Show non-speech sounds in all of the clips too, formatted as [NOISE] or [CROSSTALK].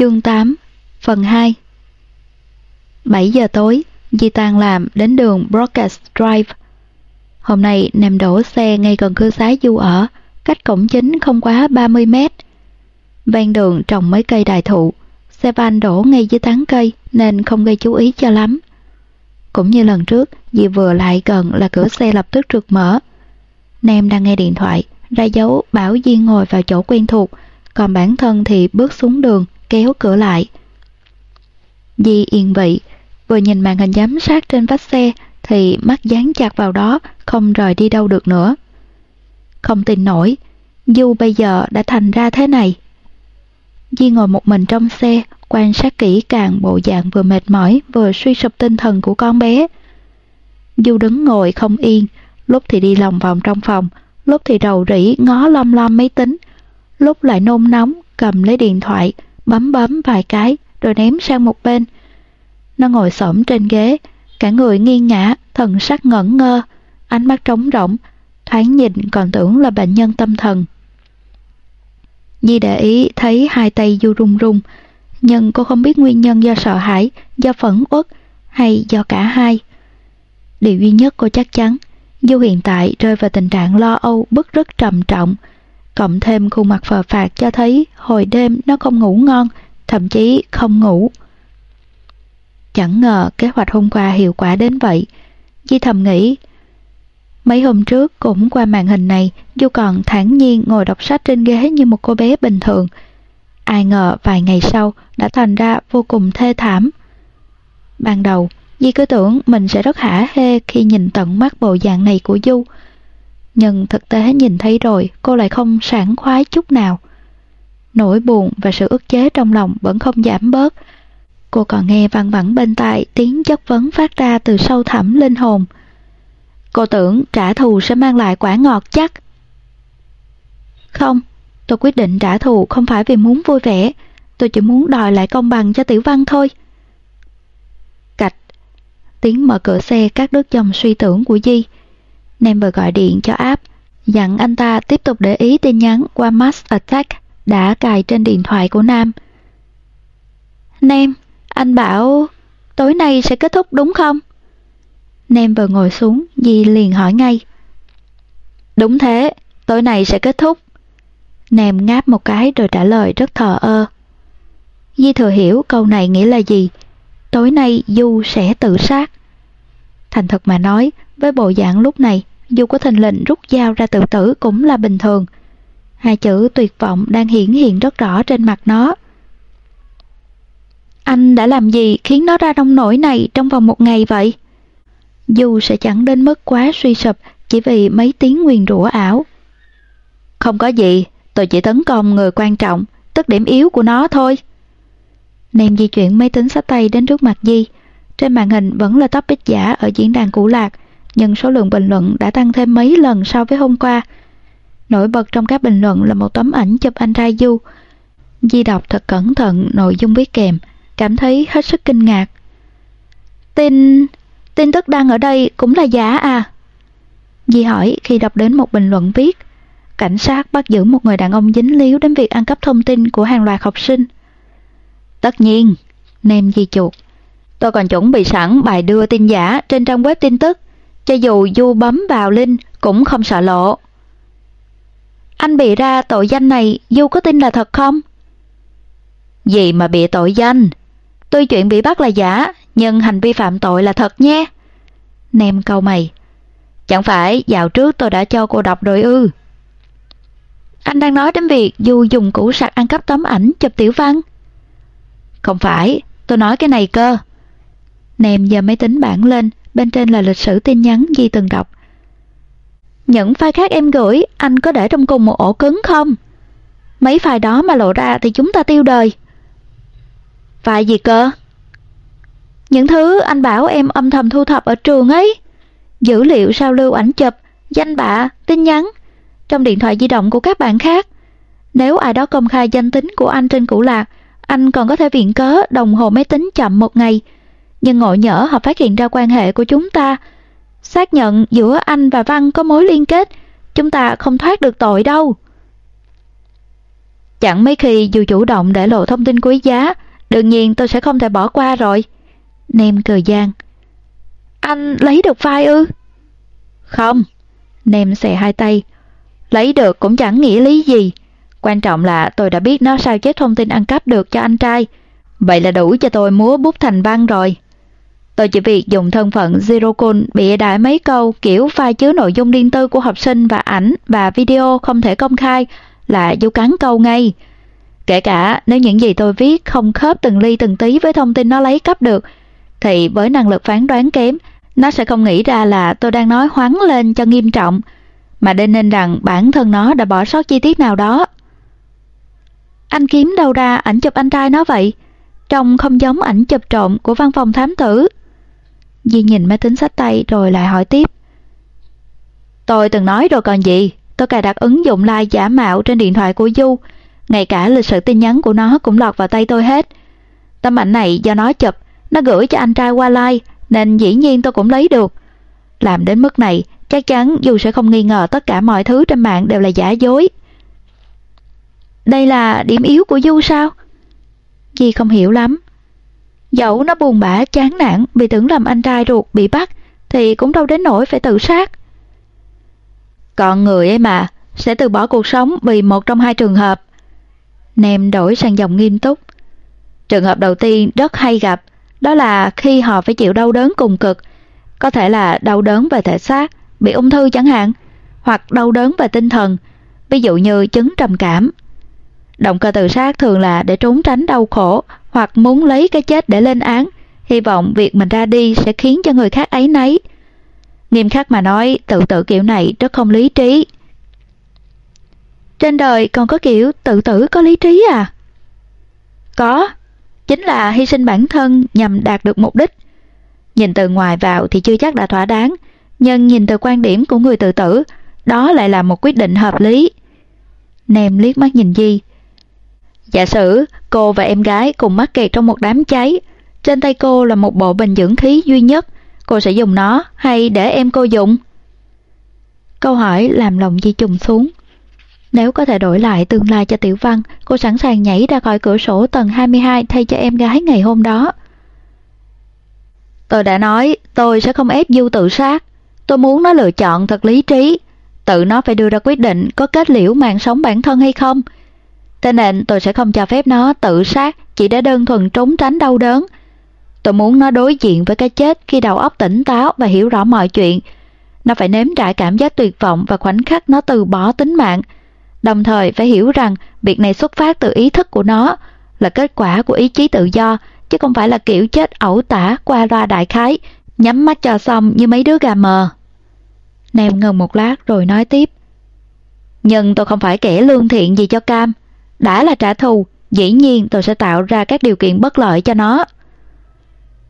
Chương 8 Phần 2 7 giờ tối, Di tan làm đến đường Broadcast Drive. Hôm nay nằm đổ xe ngay gần cư xá Du ở, cách cổng chính không quá 30 mét. Ven đường trồng mấy cây đại thụ, xe van đổ ngay dưới tán cây nên không gây chú ý cho lắm. Cũng như lần trước, Di vừa lại gần là cửa xe lập tức trượt mở. Nam đang nghe điện thoại, ra dấu bảo Di ngồi vào chỗ quen thuộc, còn bản thân thì bước xuống đường, kéo cửa lại. Di yên vị, vừa nhìn màn hình giám sát trên vách xe thì mắt dán chặt vào đó, không rời đi đâu được nữa. Không tin nổi, Du bây giờ đã thành ra thế này. Di ngồi một mình trong xe, quan sát kỹ càng bộ dạng vừa mệt mỏi vừa suy sụp tinh thần của con bé. Du đứng ngồi không yên, lúc thì đi lòng vòng trong phòng, lúc thì đầu rỉ ngó lom lom máy tính, lúc lại nôn nóng cầm lấy điện thoại, bấm bấm vài cái rồi ném sang một bên. Nó ngồi xổm trên ghế, cả người nghiêng ngã, thần sắc ngẩn ngơ, ánh mắt trống rỗng, thoáng nhìn còn tưởng là bệnh nhân tâm thần. Nhi để ý thấy hai tay Du run run, nhưng cô không biết nguyên nhân do sợ hãi, do phẫn uất hay do cả hai. Điều duy nhất cô chắc chắn, Du hiện tại rơi vào tình trạng lo âu bức rất trầm trọng, cộng thêm khuôn mặt phờ phạt cho thấy hồi đêm nó không ngủ ngon, thậm chí không ngủ. Chẳng ngờ kế hoạch hôm qua hiệu quả đến vậy. Di thầm nghĩ, mấy hôm trước cũng qua màn hình này, Du còn thản nhiên ngồi đọc sách trên ghế như một cô bé bình thường. Ai ngờ vài ngày sau đã thành ra vô cùng thê thảm. Ban đầu, Di cứ tưởng mình sẽ rất hả hê khi nhìn tận mắt bộ dạng này của Du. Nhưng thực tế nhìn thấy rồi, cô lại không sảng khoái chút nào. Nỗi buồn và sự ức chế trong lòng vẫn không giảm bớt. Cô còn nghe văng vẳng bên tai tiếng chất vấn phát ra từ sâu thẳm linh hồn. Cô tưởng trả thù sẽ mang lại quả ngọt chắc. Không, tôi quyết định trả thù không phải vì muốn vui vẻ, tôi chỉ muốn đòi lại công bằng cho Tiểu Văn thôi. Cạch, tiếng mở cửa xe cắt đứt dòng suy tưởng của Di. Nam vừa gọi điện cho áp, dặn anh ta tiếp tục để ý tin nhắn qua Mass Attack đã cài trên điện thoại của Nam. Nam, anh bảo tối nay sẽ kết thúc đúng không? Nam vừa ngồi xuống, Di liền hỏi ngay. Đúng thế, tối nay sẽ kết thúc. Nam ngáp một cái rồi trả lời rất thờ ơ. Di thừa hiểu câu này nghĩa là gì. Tối nay Du sẽ tự sát. Thành thật mà nói, với bộ dạng lúc này, dù có thình lình rút dao ra tự tử cũng là bình thường. Hai chữ tuyệt vọng đang hiển hiện rất rõ trên mặt nó. Anh đã làm gì khiến nó ra nông nổi này trong vòng một ngày vậy? Dù sẽ chẳng đến mức quá suy sụp chỉ vì mấy tiếng nguyền rủa ảo. Không có gì, tôi chỉ tấn công người quan trọng, tức điểm yếu của nó thôi. Nem di chuyển máy tính sách tay đến trước mặt Di. Trên màn hình vẫn là topic giả ở diễn đàn cũ lạc, nhưng số lượng bình luận đã tăng thêm mấy lần so với hôm qua. Nổi bật trong các bình luận là một tấm ảnh chụp anh trai Du. Di đọc thật cẩn thận nội dung viết kèm, cảm thấy hết sức kinh ngạc. Tin... tin tức đăng ở đây cũng là giả à? Di hỏi khi đọc đến một bình luận viết cảnh sát bắt giữ một người đàn ông dính líu đến việc ăn cắp thông tin của hàng loạt học sinh. Tất nhiên, nem Di chuột. Tôi còn chuẩn bị sẵn bài đưa tin giả trên trang web tin tức, cho dù Du bấm vào linh cũng không sợ lộ. Anh bị ra tội danh này Du có tin là thật không? Gì mà bị tội danh? Tuy chuyện bị bắt là giả, nhưng hành vi phạm tội là thật nhé. Nem câu mày. Chẳng phải dạo trước tôi đã cho cô đọc rồi ư. Anh đang nói đến việc Du dùng củ sạc ăn cắp tấm ảnh chụp tiểu văn. Không phải, tôi nói cái này cơ. Nem giờ máy tính bảng lên, bên trên là lịch sử tin nhắn Di từng đọc. Những file khác em gửi, anh có để trong cùng một ổ cứng không? Mấy file đó mà lộ ra thì chúng ta tiêu đời. File gì cơ? Những thứ anh bảo em âm thầm thu thập ở trường ấy. Dữ liệu sao lưu ảnh chụp, danh bạ, tin nhắn, trong điện thoại di động của các bạn khác. Nếu ai đó công khai danh tính của anh trên củ lạc, anh còn có thể viện cớ đồng hồ máy tính chậm một ngày. Nhưng ngộ nhỡ họ phát hiện ra quan hệ của chúng ta, xác nhận giữa anh và Văn có mối liên kết, chúng ta không thoát được tội đâu. Chẳng mấy khi dù chủ động để lộ thông tin quý giá, đương nhiên tôi sẽ không thể bỏ qua rồi. Nem cười gian. Anh lấy được file ư? Không. Nem xè hai tay. Lấy được cũng chẳng nghĩa lý gì. Quan trọng là tôi đã biết nó sao chết thông tin ăn cắp được cho anh trai. Vậy là đủ cho tôi múa bút thành văn rồi. Tôi chỉ việc dùng thân phận Zero Cool bịa đại mấy câu kiểu file chứa nội dung riêng tư của học sinh và ảnh và video không thể công khai là vô cắn câu ngay. Kể cả nếu những gì tôi viết không khớp từng ly từng tí với thông tin nó lấy cắp được, thì với năng lực phán đoán kém, nó sẽ không nghĩ ra là tôi đang nói hoáng lên cho nghiêm trọng, mà đinh nên rằng bản thân nó đã bỏ sót chi tiết nào đó. Anh kiếm đâu ra ảnh chụp anh trai nó vậy? Trông không giống ảnh chụp trộm của văn phòng thám tử. Di nhìn máy tính sách tay rồi lại hỏi tiếp. Tôi từng nói rồi còn gì, tôi cài đặt ứng dụng like giả mạo trên điện thoại của Du, ngay cả lịch sử tin nhắn của nó cũng lọt vào tay tôi hết. Tấm ảnh này do nó chụp, nó gửi cho anh trai qua like, nên dĩ nhiên tôi cũng lấy được. Làm đến mức này, chắc chắn Du sẽ không nghi ngờ tất cả mọi thứ trên mạng đều là giả dối. Đây là điểm yếu của Du sao? Di không hiểu lắm. Dẫu nó buồn bã chán nản vì tưởng làm anh trai ruột bị bắt thì cũng đâu đến nỗi phải tự sát. Còn người ấy mà sẽ từ bỏ cuộc sống vì một trong hai trường hợp. Nem đổi sang giọng nghiêm túc. Trường hợp đầu tiên rất hay gặp, đó là khi họ phải chịu đau đớn cùng cực, có thể là đau đớn về thể xác, bị ung thư chẳng hạn, hoặc đau đớn về tinh thần, ví dụ như chứng trầm cảm. Động cơ tự sát thường là để trốn tránh đau khổ hoặc muốn lấy cái chết để lên án, hy vọng việc mình ra đi sẽ khiến cho người khác ấy nấy. Nghiêm khắc mà nói, tự tử kiểu này rất không lý trí. Trên đời còn có kiểu tự tử có lý trí à? Có, chính là hy sinh bản thân nhằm đạt được mục đích. Nhìn từ ngoài vào thì chưa chắc đã thỏa đáng, nhưng nhìn từ quan điểm của người tự tử, đó lại là một quyết định hợp lý. Nèm liếc mắt nhìn Di. Giả sử cô và em gái cùng mắc kẹt trong một đám cháy, trên tay cô là một bộ bình dưỡng khí duy nhất, cô sẽ dùng nó hay để em cô dùng? Câu hỏi làm lòng Di trùng xuống. Nếu có thể đổi lại tương lai cho Tiểu Văn, cô sẵn sàng nhảy ra khỏi cửa sổ tầng 22 thay cho em gái ngày hôm đó. Tôi đã nói tôi sẽ không ép Du tự sát. Tôi muốn nó lựa chọn thật lý trí. Tự nó phải đưa ra quyết định có kết liễu mạng sống bản thân hay không. Thế nên tôi sẽ không cho phép nó tự sát chỉ để đơn thuần trốn tránh đau đớn. Tôi muốn nó đối diện với cái chết khi đầu óc tỉnh táo và hiểu rõ mọi chuyện. Nó phải nếm trải cảm giác tuyệt vọng và khoảnh khắc nó từ bỏ tính mạng. Đồng thời phải hiểu rằng việc này xuất phát từ ý thức của nó, là kết quả của ý chí tự do, chứ không phải là kiểu chết ẩu tả qua loa đại khái, nhắm mắt cho xong như mấy đứa gà mờ. Nam ngừng một lát rồi nói tiếp. Nhưng tôi không phải kẻ lương thiện gì cho Cam. Đã là trả thù, dĩ nhiên tôi sẽ tạo ra các điều kiện bất lợi cho nó.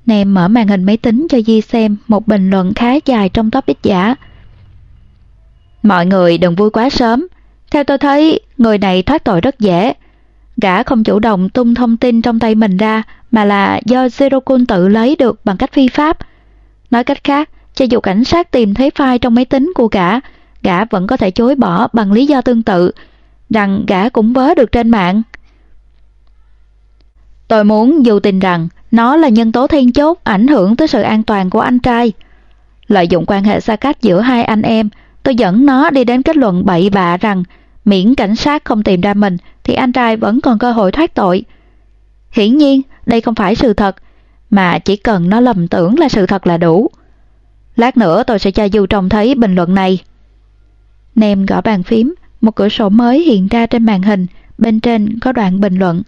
Nem mở màn hình máy tính cho Di xem một bình luận khá dài trong top ít giả. Mọi người đừng vui quá sớm. Theo tôi thấy, người này thoát tội rất dễ. Gã không chủ động tung thông tin trong tay mình ra, mà là do Zerokun tự lấy được bằng cách phi pháp. Nói cách khác, cho dù cảnh sát tìm thấy file trong máy tính của gã, gã vẫn có thể chối bỏ bằng lý do tương tự, rằng gã cũng vớ được trên mạng. Tôi muốn dù tin rằng nó là nhân tố then chốt ảnh hưởng tới sự an toàn của anh trai. Lợi dụng quan hệ xa cách giữa hai anh em, tôi dẫn nó đi đến kết luận bậy bạ rằng miễn cảnh sát không tìm ra mình thì anh trai vẫn còn cơ hội thoát tội. Hiển nhiên, đây không phải sự thật, mà chỉ cần nó lầm tưởng là sự thật là đủ. Lát nữa tôi sẽ cho Du Trọng thấy bình luận này. Nem gõ bàn phím, một cửa sổ mới hiện ra trên màn hình, bên trên có đoạn bình luận.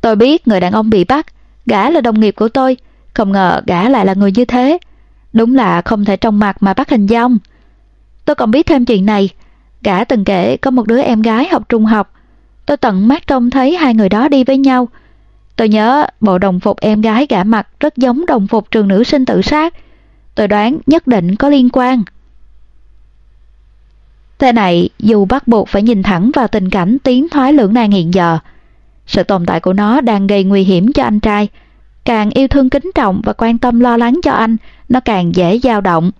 Tôi biết người đàn ông bị bắt, gã là đồng nghiệp của tôi, không ngờ gã lại là người như thế. Đúng là không thể trong mặt mà bắt hình dong. Tôi còn biết thêm chuyện này, gã từng kể có một đứa em gái học trung học. Tôi tận mắt trông thấy hai người đó đi với nhau. Tôi nhớ bộ đồng phục em gái gã mặc rất giống đồng phục trường nữ sinh tự sát. Tôi đoán nhất định có liên quan. Thế này, dù bắt buộc phải nhìn thẳng vào tình cảnh tiến thoái lưỡng nan hiện giờ, sự tồn tại của nó đang gây nguy hiểm cho anh trai. Càng yêu thương kính trọng và quan tâm lo lắng cho anh, nó càng dễ dao động.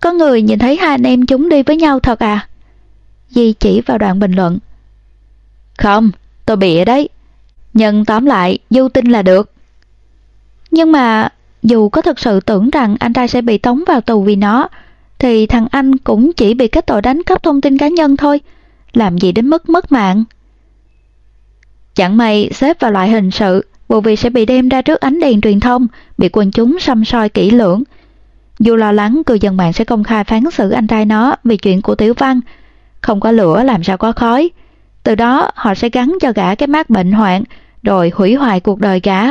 Có người nhìn thấy hai anh em chúng đi với nhau thật à? Di chỉ vào đoạn bình luận. Không, tôi bịa đấy. Nhưng tóm lại, Du tin là được. Nhưng mà, dù có thực sự tưởng rằng anh trai sẽ bị tống vào tù vì nó, thì thằng anh cũng chỉ bị cái tội đánh cắp thông tin cá nhân thôi. Làm gì đến mức mất mạng? Chẳng may xếp vào loại hình sự, vụ việc sẽ bị đem ra trước ánh đèn truyền thông, bị quần chúng xăm soi kỹ lưỡng. Dù lo lắng cư dân mạng sẽ công khai phán xử anh trai nó vì chuyện của Tiểu Văn, không có lửa làm sao có khói. Từ đó họ sẽ gắn cho gã cái mát bệnh hoạn, rồi hủy hoại cuộc đời gã.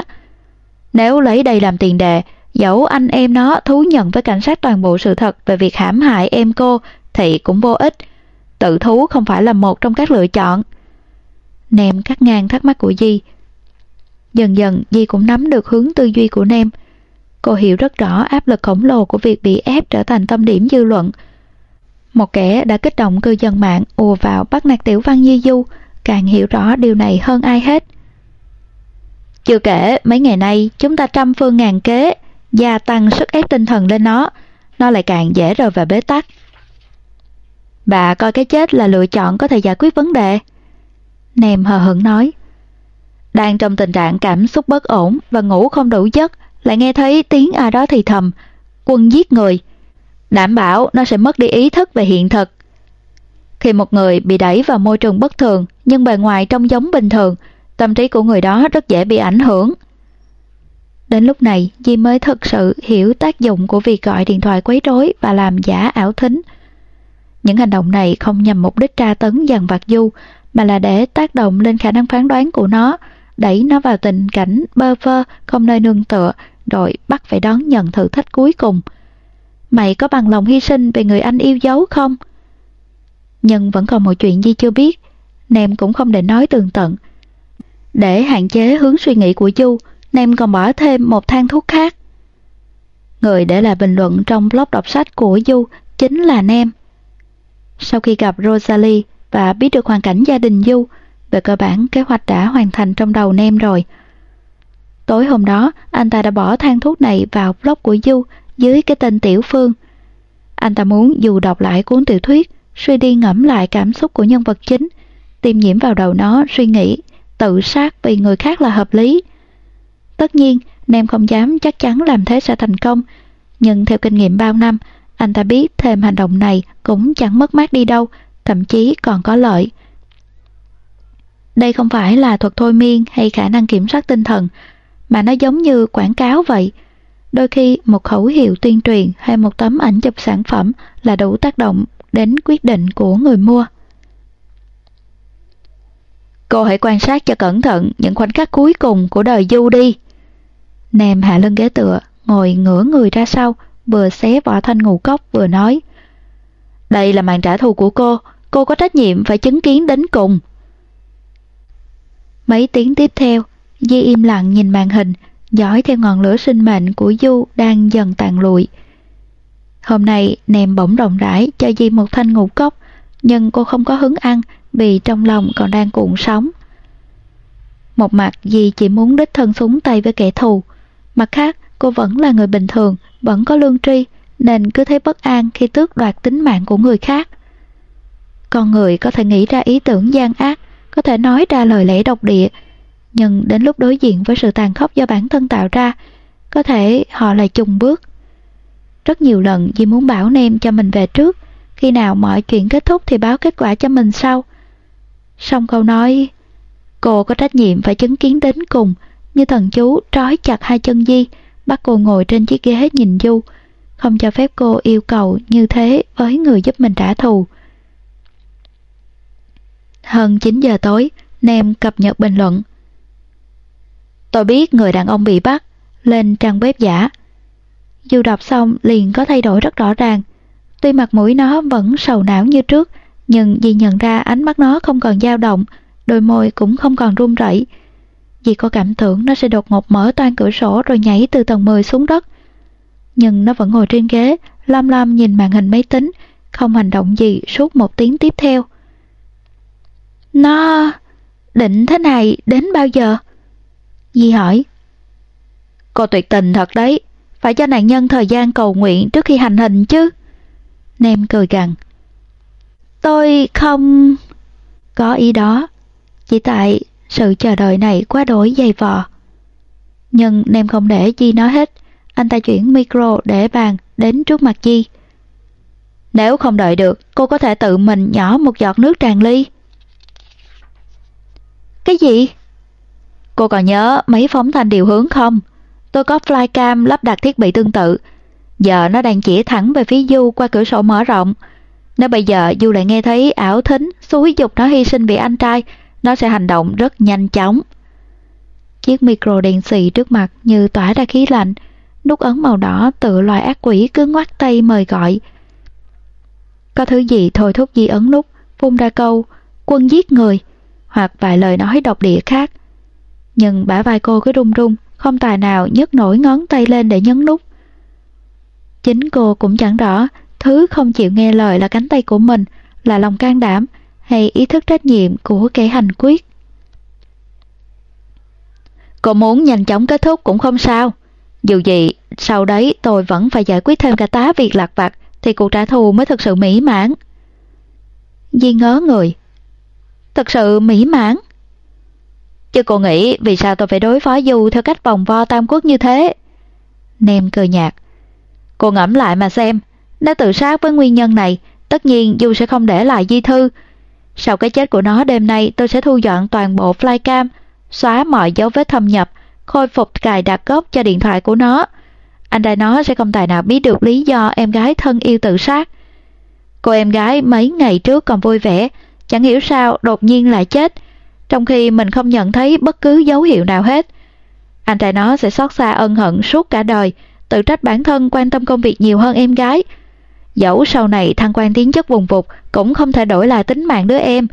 Nếu lấy đây làm tiền đề, dẫu anh em nó thú nhận với cảnh sát toàn bộ sự thật về việc hãm hại em cô thì cũng vô ích. Tự thú không phải là một trong các lựa chọn. Nem cắt ngang thắc mắc của Di. Dần dần Di cũng nắm được hướng tư duy của Nem. Cô hiểu rất rõ áp lực khổng lồ của việc bị ép trở thành tâm điểm dư luận. Một kẻ đã kích động cư dân mạng ùa vào bắt nạt tiểu văn Di Du, càng hiểu rõ điều này hơn ai hết. Chưa kể, mấy ngày nay chúng ta trăm phương ngàn kế, gia tăng sức ép tinh thần lên nó, nó lại càng dễ rơi vào bế tắc. Bà coi cái chết là lựa chọn có thể giải quyết vấn đề. Nèm hờ hững nói. Đang trong tình trạng cảm xúc bất ổn và ngủ không đủ giấc, lại nghe thấy tiếng ai đó thì thầm, quân giết người. Đảm bảo nó sẽ mất đi ý thức về hiện thực. Khi một người bị đẩy vào môi trường bất thường nhưng bề ngoài trông giống bình thường, tâm trí của người đó rất dễ bị ảnh hưởng. Đến lúc này, Di mới thật sự hiểu tác dụng của việc gọi điện thoại quấy rối và làm giả ảo thính. Những hành động này không nhằm mục đích tra tấn dằn vặt Du, mà là để tác động lên khả năng phán đoán của nó, đẩy nó vào tình cảnh bơ vơ, không nơi nương tựa, rồi bắt phải đón nhận thử thách cuối cùng. Mày có bằng lòng hy sinh vì người anh yêu dấu không? Nhưng vẫn còn một chuyện Di chưa biết, Nem cũng không định nói tường tận. Để hạn chế hướng suy nghĩ của Du, Nem còn bỏ thêm một thang thuốc khác. Người để lại bình luận trong blog đọc sách của Du chính là Nem. Sau khi gặp Rosalie và biết được hoàn cảnh gia đình Du, về cơ bản kế hoạch đã hoàn thành trong đầu Nem rồi. Tối hôm đó, anh ta đã bỏ thang thuốc này vào blog của Du dưới cái tên Tiểu Phương. Anh ta muốn dù đọc lại cuốn tiểu thuyết, suy đi ngẫm lại cảm xúc của nhân vật chính, tiêm nhiễm vào đầu nó suy nghĩ tự sát vì người khác là hợp lý. Tất nhiên, Nem không dám chắc chắn làm thế sẽ thành công, nhưng theo kinh nghiệm bao năm, anh ta biết thêm hành động này cũng chẳng mất mát đi đâu, thậm chí còn có lợi. Đây không phải là thuật thôi miên hay khả năng kiểm soát tinh thần, mà nó giống như quảng cáo vậy. Đôi khi một khẩu hiệu tuyên truyền hay một tấm ảnh chụp sản phẩm là đủ tác động đến quyết định của người mua. Cô hãy quan sát cho cẩn thận những khoảnh khắc cuối cùng của đời Du đi. Nam hạ lưng ghế tựa, ngồi ngửa người ra sau, vừa xé vỏ thanh ngũ cốc vừa nói. Đây là màn trả thù của cô, cô có trách nhiệm phải chứng kiến đến cùng. Mấy tiếng tiếp theo, Di im lặng nhìn màn hình, dõi theo ngọn lửa sinh mệnh của Du đang dần tàn lụi. Hôm nay, nèm bỗng rộng rãi cho Di một thanh ngũ cốc, nhưng cô không có hứng ăn vì trong lòng còn đang cuộn sóng. Một mặt Di chỉ muốn đích thân súng tay với kẻ thù, mặt khác cô vẫn là người bình thường, vẫn có lương tri, nên cứ thấy bất an khi tước đoạt tính mạng của người khác. Con người có thể nghĩ ra ý tưởng gian ác, có thể nói ra lời lẽ độc địa, nhưng đến lúc đối diện với sự tàn khốc do bản thân tạo ra, có thể họ lại chùng bước. Rất nhiều lần Di muốn bảo Nem cho mình về trước, khi nào mọi chuyện kết thúc thì báo kết quả cho mình sau. Xong câu nói, cô có trách nhiệm phải chứng kiến đến cùng, như thần chú trói chặt hai chân Di, bắt cô ngồi trên chiếc ghế nhìn Du, không cho phép cô yêu cầu như thế với người giúp mình trả thù. Hơn 9 giờ tối, Nem cập nhật bình luận. Tôi biết người đàn ông bị bắt, lên trang bếp giả. Du đọc xong liền có thay đổi rất rõ ràng. Tuy mặt mũi nó vẫn sầu não như trước, nhưng vì nhận ra ánh mắt nó không còn dao động, đôi môi cũng không còn run rẩy. Dì có cảm tưởng nó sẽ đột ngột mở toan cửa sổ rồi nhảy từ tầng 10 xuống đất. Nhưng nó vẫn ngồi trên ghế, lam lam nhìn màn hình máy tính, không hành động gì suốt một tiếng tiếp theo. Nó... định thế này đến bao giờ? Di hỏi. Cô tuyệt tình thật đấy, phải cho nạn nhân thời gian cầu nguyện trước khi hành hình chứ. Nem cười gằn. Tôi không... Có ý đó. Chỉ tại sự chờ đợi này quá đổi dày vò. Nhưng nem không để Di nói hết. Anh ta chuyển micro để bàn đến trước mặt Di. Nếu không đợi được, cô có thể tự mình nhỏ một giọt nước tràn ly. Cái gì? Cô còn nhớ mấy phóng thanh điều hướng không? Tôi có flycam lắp đặt thiết bị tương tự. Giờ nó đang chỉ thẳng về phía Du qua cửa sổ mở rộng. Nếu bây giờ Du lại nghe thấy ảo thính xúi dục nó hy sinh vì anh trai, nó sẽ hành động rất nhanh chóng. Chiếc micro đèn xì trước mặt như tỏa ra khí lạnh, nút ấn màu đỏ tự loài ác quỷ cứ ngoắt tay mời gọi. Có thứ gì thôi thúc Di ấn nút, phun ra câu, quân giết người, hoặc vài lời nói độc địa khác. Nhưng bả vai cô cứ run run, không tài nào nhấc nổi ngón tay lên để nhấn nút. Chính cô cũng chẳng rõ thứ không chịu nghe lời là cánh tay của mình, là lòng can đảm hay ý thức trách nhiệm của kẻ hành quyết. Cô muốn nhanh chóng kết thúc cũng không sao. Dù gì, sau đấy tôi vẫn phải giải quyết thêm cả tá việc lạc vặt thì cuộc trả thù mới thực sự mỹ mãn. Di ngớ người. Thực sự mỹ mãn? Chứ cô nghĩ vì sao tôi phải đối phó Du theo cách vòng vo tam quốc như thế? Nem cười nhạt. Cô ngẫm lại mà xem, nếu tự sát với nguyên nhân này, tất nhiên Du sẽ không để lại di thư. Sau cái chết của nó đêm nay tôi sẽ thu dọn toàn bộ flycam, xóa mọi dấu vết thâm nhập, khôi phục cài đặt gốc cho điện thoại của nó. Anh trai nó sẽ không tài nào biết được lý do em gái thân yêu tự sát. Cô em gái mấy ngày trước còn vui vẻ, chẳng hiểu sao đột nhiên lại chết, trong khi mình không nhận thấy bất cứ dấu hiệu nào hết. Anh trai nó sẽ xót xa ân hận suốt cả đời, tự trách bản thân quan tâm công việc nhiều hơn em gái. Dẫu sau này thăng quan tiến chức vùng vụt cũng không thể đổi lại tính mạng đứa em.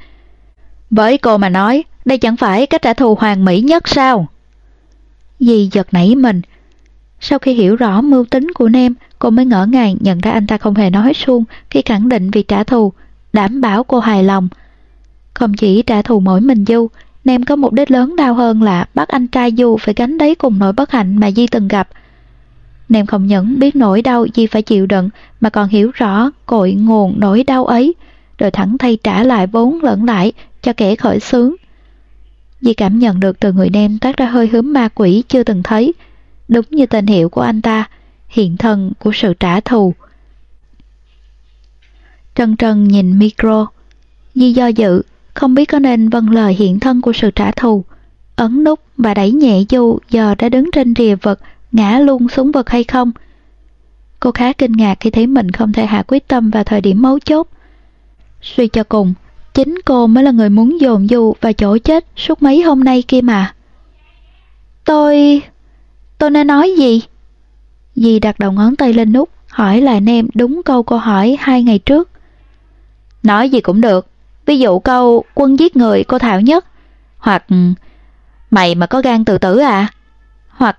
Với cô mà nói, đây chẳng phải cách trả thù hoàn mỹ nhất sao? Dì giật nảy mình. Sau khi hiểu rõ mưu tính của Nem, cô mới ngỡ ngàng nhận ra anh ta không hề nói suông khi khẳng định việc trả thù, đảm bảo cô hài lòng. Không chỉ trả thù mỗi mình Du, Nem có mục đích lớn đau hơn là bắt anh trai Du phải gánh đấy cùng nỗi bất hạnh mà Di từng gặp. Nem không những biết nỗi đau Di phải chịu đựng mà còn hiểu rõ cội nguồn nỗi đau ấy, rồi thẳng thay trả lại vốn lẫn lại cho kẻ khởi xướng. Di cảm nhận được từ người Nem toát ra hơi hướng ma quỷ chưa từng thấy, đúng như tên hiệu của anh ta, hiện thân của sự trả thù. Trân trân nhìn micro, Di do dự, không biết có nên vâng lời hiện thân của sự trả thù, ấn nút và đẩy nhẹ Du giờ đã đứng trên rìa vật, ngã luôn xuống vực hay không. Cô khá kinh ngạc khi thấy mình không thể hạ quyết tâm vào thời điểm mấu chốt. Suy cho cùng, chính cô mới là người muốn dồn Du vào chỗ chết suốt mấy hôm nay kia mà. Tôi... tôi nên nói gì? Dì đặt đầu ngón tay lên nút, hỏi lại Nem đúng câu cô hỏi hai ngày trước. Nói gì cũng được, ví dụ câu quân giết người cô Thảo nhất, hoặc mày mà có gan tự tử à, hoặc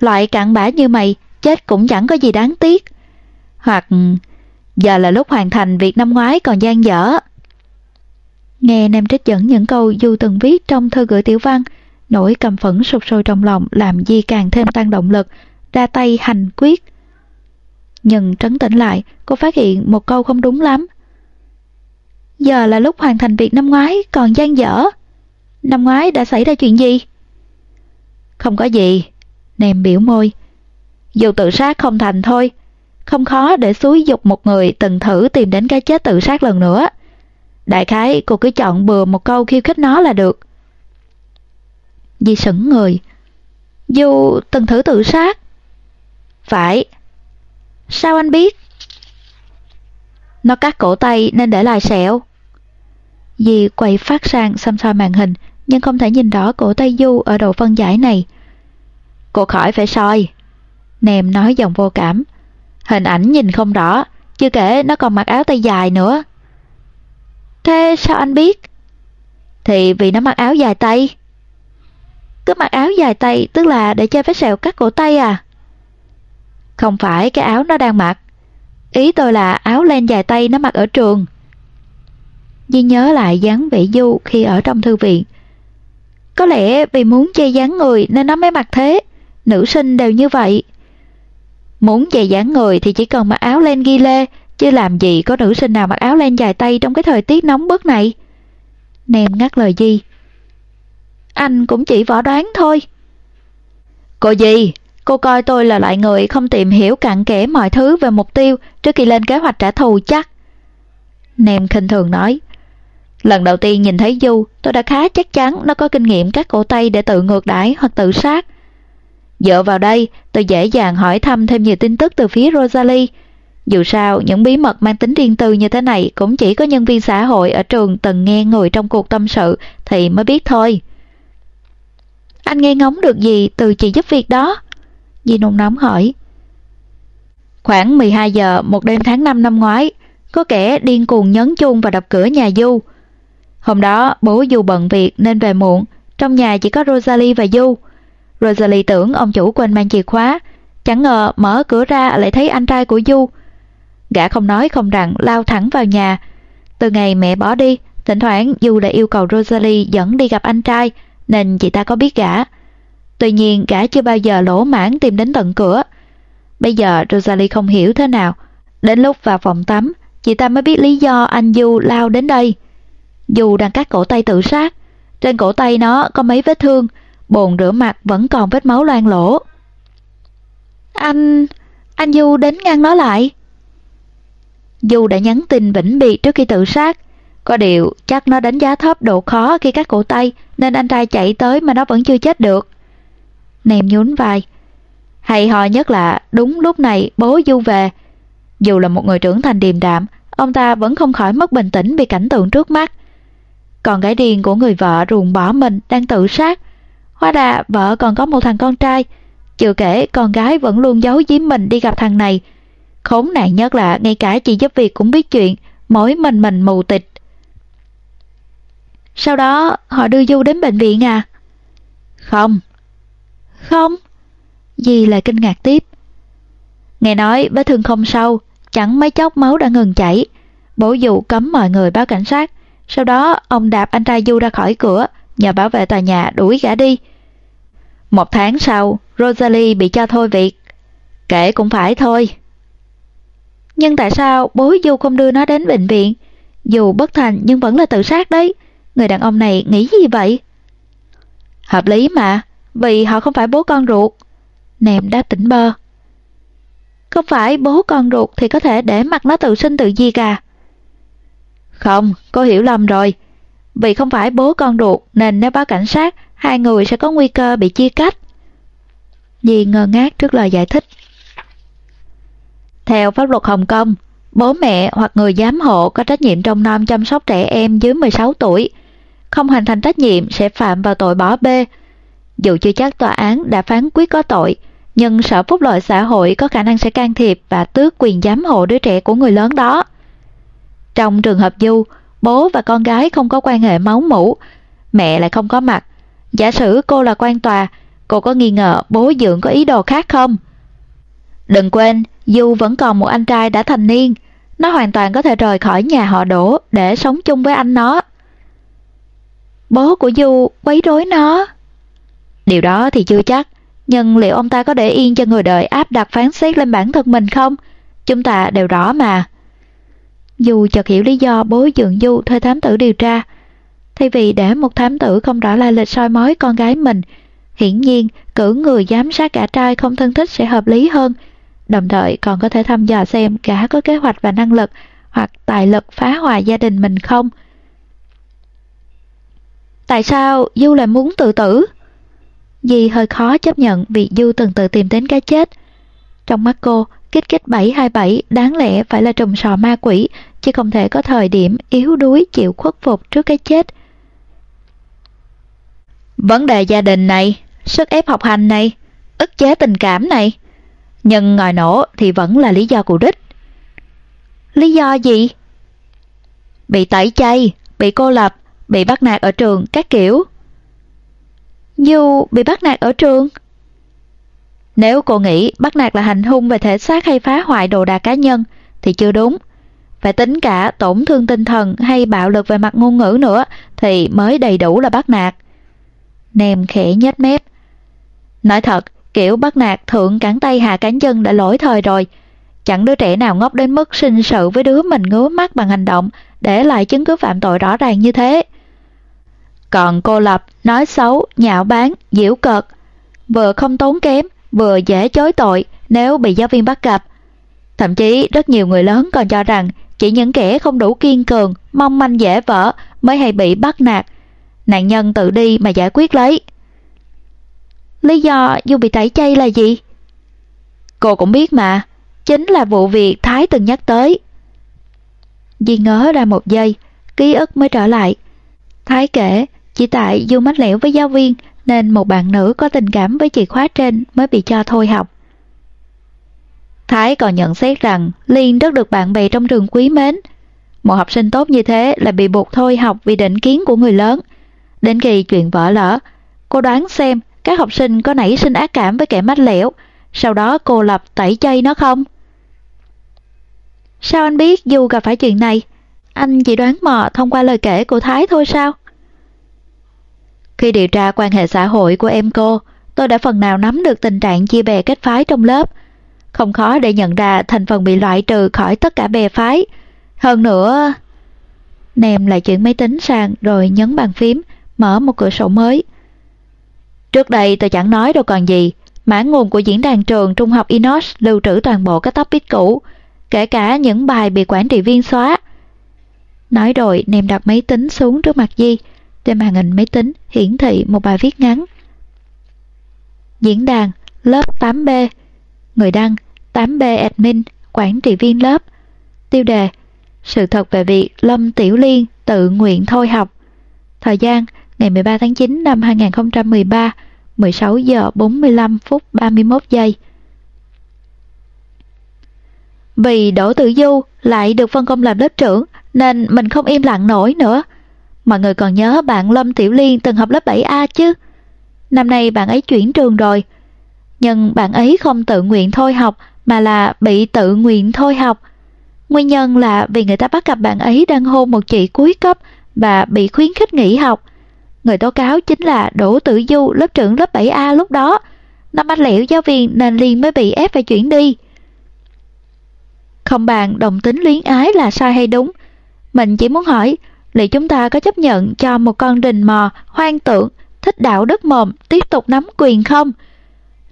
loại cặn bã như mày chết cũng chẳng có gì đáng tiếc, hoặc giờ là lúc hoàn thành việc năm ngoái còn gian dở. Nghe Nam trích dẫn những câu Du từng viết trong thư gửi tiểu văn, nỗi cầm phẫn sụp sôi trong lòng làm Di càng thêm tăng động lực, ra tay hành quyết. Nhưng trấn tĩnh lại, cô phát hiện một câu không đúng lắm. Giờ là lúc hoàn thành việc năm ngoái còn gian dở. Năm ngoái đã xảy ra chuyện gì? Không có gì. Nèm biểu môi. Dù tự sát không thành thôi. Không khó để xúi dục một người từng thử tìm đến cái chết tự sát lần nữa. Đại khái, cô cứ chọn bừa một câu khiêu khích nó là được. Di sững người. Dù từng thử tự sát. Phải. Sao anh biết? Nó cắt cổ tay nên để lại sẹo. Di quay phát sang xăm soi màn hình, nhưng không thể nhìn rõ cổ tay Du ở độ phân giải này. Cô khỏi phải soi. Nèm nói giọng vô cảm. Hình ảnh nhìn không rõ, chưa kể nó còn mặc áo tay dài nữa. Thế sao anh biết? Thì vì nó mặc áo dài tay. Cứ mặc áo dài tay tức là để chơi vết sẹo cắt cổ tay à? Không phải cái áo nó đang mặc. Ý tôi là áo len dài tay nó mặc ở trường. Di nhớ lại dáng vẻ Du khi ở trong thư viện. Có lẽ vì muốn che dáng người nên nó mới mặc thế. Nữ sinh đều như vậy. Muốn dày dáng người thì chỉ cần mặc áo len ghi lê, chứ làm gì có nữ sinh nào mặc áo len dài tay trong cái thời tiết nóng bức này. Nem ngắt lời Di. Anh cũng chỉ võ đoán thôi. Cô gì? Cô coi tôi là loại người không tìm hiểu cặn kẽ mọi thứ về mục tiêu trước khi lên kế hoạch trả thù chắc. Nem khinh thường nói. Lần đầu tiên nhìn thấy Du, tôi đã khá chắc chắn nó có kinh nghiệm các cổ tay để tự ngược đãi hoặc tự sát. Dựa vào đây, tôi dễ dàng hỏi thăm thêm nhiều tin tức từ phía Rosalie. Dù sao, những bí mật mang tính riêng tư như thế này cũng chỉ có nhân viên xã hội ở trường từng nghe người trong cuộc tâm sự thì mới biết thôi. Anh nghe ngóng được gì từ chị giúp việc đó? Di nôn nóng hỏi. Khoảng 12 giờ một đêm tháng 5 năm ngoái, có kẻ điên cuồng nhấn chuông và đập cửa nhà Du. Hôm đó bố Du bận việc nên về muộn, trong nhà chỉ có Rosalie và Du. Rosalie tưởng ông chủ quên mang chìa khóa, chẳng ngờ mở cửa ra lại thấy anh trai của Du. Gã không nói không rằng lao thẳng vào nhà. Từ ngày mẹ bỏ đi, thỉnh thoảng Du đã yêu cầu Rosalie dẫn đi gặp anh trai, nên chị ta có biết gã. Tuy nhiên gã chưa bao giờ lỗ mãn tìm đến tận cửa. Bây giờ Rosalie không hiểu thế nào. Đến lúc vào phòng tắm, chị ta mới biết lý do anh Du lao đến đây. Du đang cắt cổ tay tự sát. Trên cổ tay nó có mấy vết thương, bồn rửa mặt vẫn còn vết máu loang lỗ. Anh... anh Du đến ngăn nó lại. Du đã nhắn tin vĩnh biệt trước khi tự sát. Có điều chắc nó đánh giá thấp độ khó khi cắt cổ tay nên anh trai chạy tới mà nó vẫn chưa chết được. Nèm nhún vai. Hay ho nhất là đúng lúc này bố Du về. Dù là một người trưởng thành điềm đạm, ông ta vẫn không khỏi mất bình tĩnh vì cảnh tượng trước mắt. Còn gái điên của người vợ ruồng bỏ mình đang tự sát. Hóa ra vợ còn có một thằng con trai. Chưa kể con gái vẫn luôn giấu giếm mình đi gặp thằng này. Khốn nạn nhất là ngay cả chị giúp việc cũng biết chuyện, mỗi mình mình mù tịch. Sau đó họ đưa Du đến bệnh viện à? Không. Không? Dì lại kinh ngạc tiếp. Nghe nói vết thương không sâu, chẳng mấy chốc máu đã ngừng chảy. Bố dụ cấm mọi người báo cảnh sát. Sau đó ông đạp anh trai Du ra khỏi cửa, nhờ bảo vệ tòa nhà đuổi gã đi. Một tháng sau, Rosalie bị cho thôi việc. Kể cũng phải thôi. Nhưng tại sao bố Du không đưa nó đến bệnh viện? Dù bất thành nhưng vẫn là tự sát đấy. Người đàn ông này nghĩ gì vậy? Hợp lý mà, vì họ không phải bố con ruột. Nèm đáp tỉnh bơ. Không phải bố con ruột thì có thể để mặc nó tự sinh tự diệt à? Không, cô hiểu lầm rồi. Vì không phải bố con ruột nên nếu báo cảnh sát, hai người sẽ có nguy cơ bị chia cách. Dì ngơ ngác trước lời giải thích. Theo pháp luật Hồng Kông, bố mẹ hoặc người giám hộ có trách nhiệm trông nom chăm sóc trẻ em dưới 16 tuổi. Không hoàn thành trách nhiệm sẽ phạm vào tội bỏ bê. Dù chưa chắc tòa án đã phán quyết có tội, nhưng Sở Phúc lợi xã hội có khả năng sẽ can thiệp và tước quyền giám hộ đứa trẻ của người lớn đó. Trong trường hợp Du, bố và con gái không có quan hệ máu mủ, mẹ lại không có mặt. Giả sử cô là quan tòa, cô có nghi ngờ bố dưỡng có ý đồ khác không? Đừng quên, Du vẫn còn một anh trai đã thành niên, nó hoàn toàn có thể rời khỏi nhà họ đổ để sống chung với anh nó. Bố của Du quấy rối nó. Điều đó thì chưa chắc, nhưng liệu ông ta có để yên cho người đời áp đặt phán xét lên bản thân mình không? Chúng ta đều rõ mà. Dù chợt hiểu lý do bố dượng Du thuê thám tử điều tra, thay vì để một thám tử không rõ lai lịch soi mói con gái mình, hiển nhiên cử người giám sát cả trai không thân thích sẽ hợp lý hơn, đồng thời còn có thể thăm dò xem cả có kế hoạch và năng lực hoặc tài lực phá hoại gia đình mình không. Tại sao Du lại muốn tự tử? Dì hơi khó chấp nhận việc Du từng tự tìm đến cái chết. Trong mắt cô, kích kích 727 đáng lẽ phải là trùm sò ma quỷ, chứ không thể có thời điểm yếu đuối chịu khuất phục trước cái chết. Vấn đề gia đình này, sức ép học hành này, ức chế tình cảm này, nhưng ngòi nổ thì vẫn là lý do cụ đích. Lý do gì? Bị tẩy chay, bị cô lập, bị bắt nạt ở trường, các kiểu. Dù bị bắt nạt ở trường? Nếu cô nghĩ bắt nạt là hành hung về thể xác hay phá hoại đồ đạc cá nhân thì chưa đúng. Phải tính cả tổn thương tinh thần hay bạo lực về mặt ngôn ngữ nữa thì mới đầy đủ là bắt nạt. Nem khẽ nhếch mép. Nói thật, kiểu bắt nạt thượng cắn tay hạ cánh chân đã lỗi thời rồi. Chẳng đứa trẻ nào ngốc đến mức sinh sự với đứa mình ngứa mắt bằng hành động để lại chứng cứ phạm tội rõ ràng như thế. Còn cô Lập nói xấu, nhạo báng, diễu cợt, vừa không tốn kém, vừa dễ chối tội nếu bị giáo viên bắt gặp. Thậm chí rất nhiều người lớn còn cho rằng chỉ những kẻ không đủ kiên cường, mong manh dễ vỡ mới hay bị bắt nạt. Nạn nhân tự đi mà giải quyết lấy. Lý do dù bị tẩy chay là gì? Cô cũng biết mà, chính là vụ việc Thái từng nhắc tới. Di ngớ ra một giây, ký ức mới trở lại. Thái kể, chỉ tại dù mách lẻo với giáo viên nên một bạn nữ có tình cảm với chị khóa trên mới bị cho thôi học. Thái còn nhận xét rằng Liên rất được bạn bè trong trường quý mến. Một học sinh tốt như thế là bị buộc thôi học vì định kiến của người lớn. Đến khi chuyện vỡ lỡ, cô đoán xem các học sinh có nảy sinh ác cảm với kẻ mách lẻo, sau đó cô lập tẩy chay nó không? Sao anh biết dù gặp phải chuyện này? Anh chỉ đoán mò thông qua lời kể của Thái thôi sao? Khi điều tra quan hệ xã hội của em cô, tôi đã phần nào nắm được tình trạng chia bè kết phái trong lớp. Không khó để nhận ra thành phần bị loại trừ khỏi tất cả bè phái. Hơn nữa... Nèm lại chuyển máy tính sang rồi nhấn bàn phím, mở một cửa sổ mới. Trước đây tôi chẳng nói đâu còn gì, mã nguồn của diễn đàn trường trung học Inos lưu trữ toàn bộ các topic cũ, kể cả những bài bị quản trị viên xóa. Nói rồi, Nèm đặt máy tính xuống trước mặt Di, trên màn hình máy tính hiển thị một bài viết ngắn. Diễn đàn lớp 8B Người đăng 8B admin, quản trị viên lớp Tiêu đề, Sự thật về việc Lâm Tiểu Liên tự nguyện thôi học Thời gian, ngày 13 tháng 9 năm 2013 16 giờ 45 phút 31 giây Vì Đỗ Tử Du lại được phân công làm lớp trưởng, nên mình không im lặng nổi nữa. Mọi người còn nhớ bạn Lâm Tiểu Liên từng học lớp 7A chứ? Năm nay bạn ấy chuyển trường rồi. Nhưng bạn ấy không tự nguyện thôi học mà là bị tự nguyện thôi học. Nguyên nhân là vì người ta bắt gặp bạn ấy đang hôn một chị cuối cấp và bị khuyến khích nghỉ học. Người tố cáo chính là Đỗ Tử Du, lớp trưởng lớp 7A lúc đó. Nó anh lẻo giáo viên nên liền mới bị ép phải chuyển đi. Không bàn đồng tính luyến ái là sai hay đúng. Mình chỉ muốn hỏi, liệu chúng ta có chấp nhận cho một con rình mò, hoang tượng, thích đạo đất mồm tiếp tục nắm quyền không?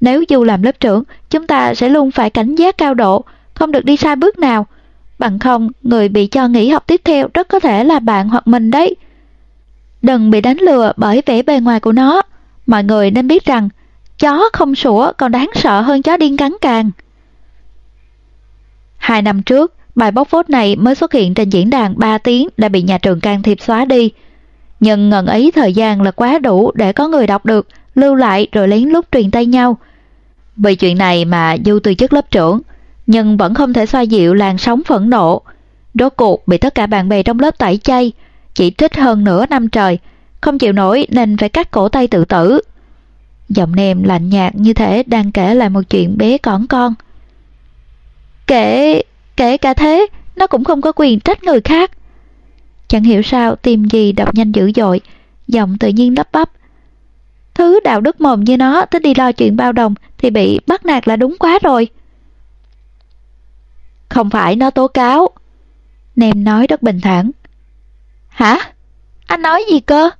Nếu dù làm lớp trưởng, chúng ta sẽ luôn phải cảnh giác cao độ, không được đi sai bước nào. Bằng không, người bị cho nghỉ học tiếp theo rất có thể là bạn hoặc mình đấy. Đừng bị đánh lừa bởi vẻ bề ngoài của nó. Mọi người nên biết rằng, chó không sủa còn đáng sợ hơn chó điên cắn càng. Hai năm trước, bài bóc phốt này mới xuất hiện trên diễn đàn 3 tiếng đã bị nhà trường can thiệp xóa đi. Nhưng ngần ấy thời gian là quá đủ để có người đọc được, lưu lại rồi lén lút truyền tay nhau. Vì chuyện này mà Du từ chức lớp trưởng, nhưng vẫn không thể xoa dịu làn sóng phẫn nộ. Rốt cuộc bị tất cả bạn bè trong lớp tẩy chay, chỉ trích hơn nửa năm trời, không chịu nổi nên phải cắt cổ tay tự tử. Giọng nèm lạnh nhạt như thể đang kể lại một chuyện bé cỏn con. Kể, kể cả thế, nó cũng không có quyền trách người khác. Chẳng hiểu sao tìm gì đập nhanh dữ dội, giọng tự nhiên lắp bắp. Thứ đạo đức mồm như nó tính đi lo chuyện bao đồng thì bị bắt nạt là đúng quá rồi. Không phải nó tố cáo. Nem nói rất bình thản. Hả? Anh nói gì cơ?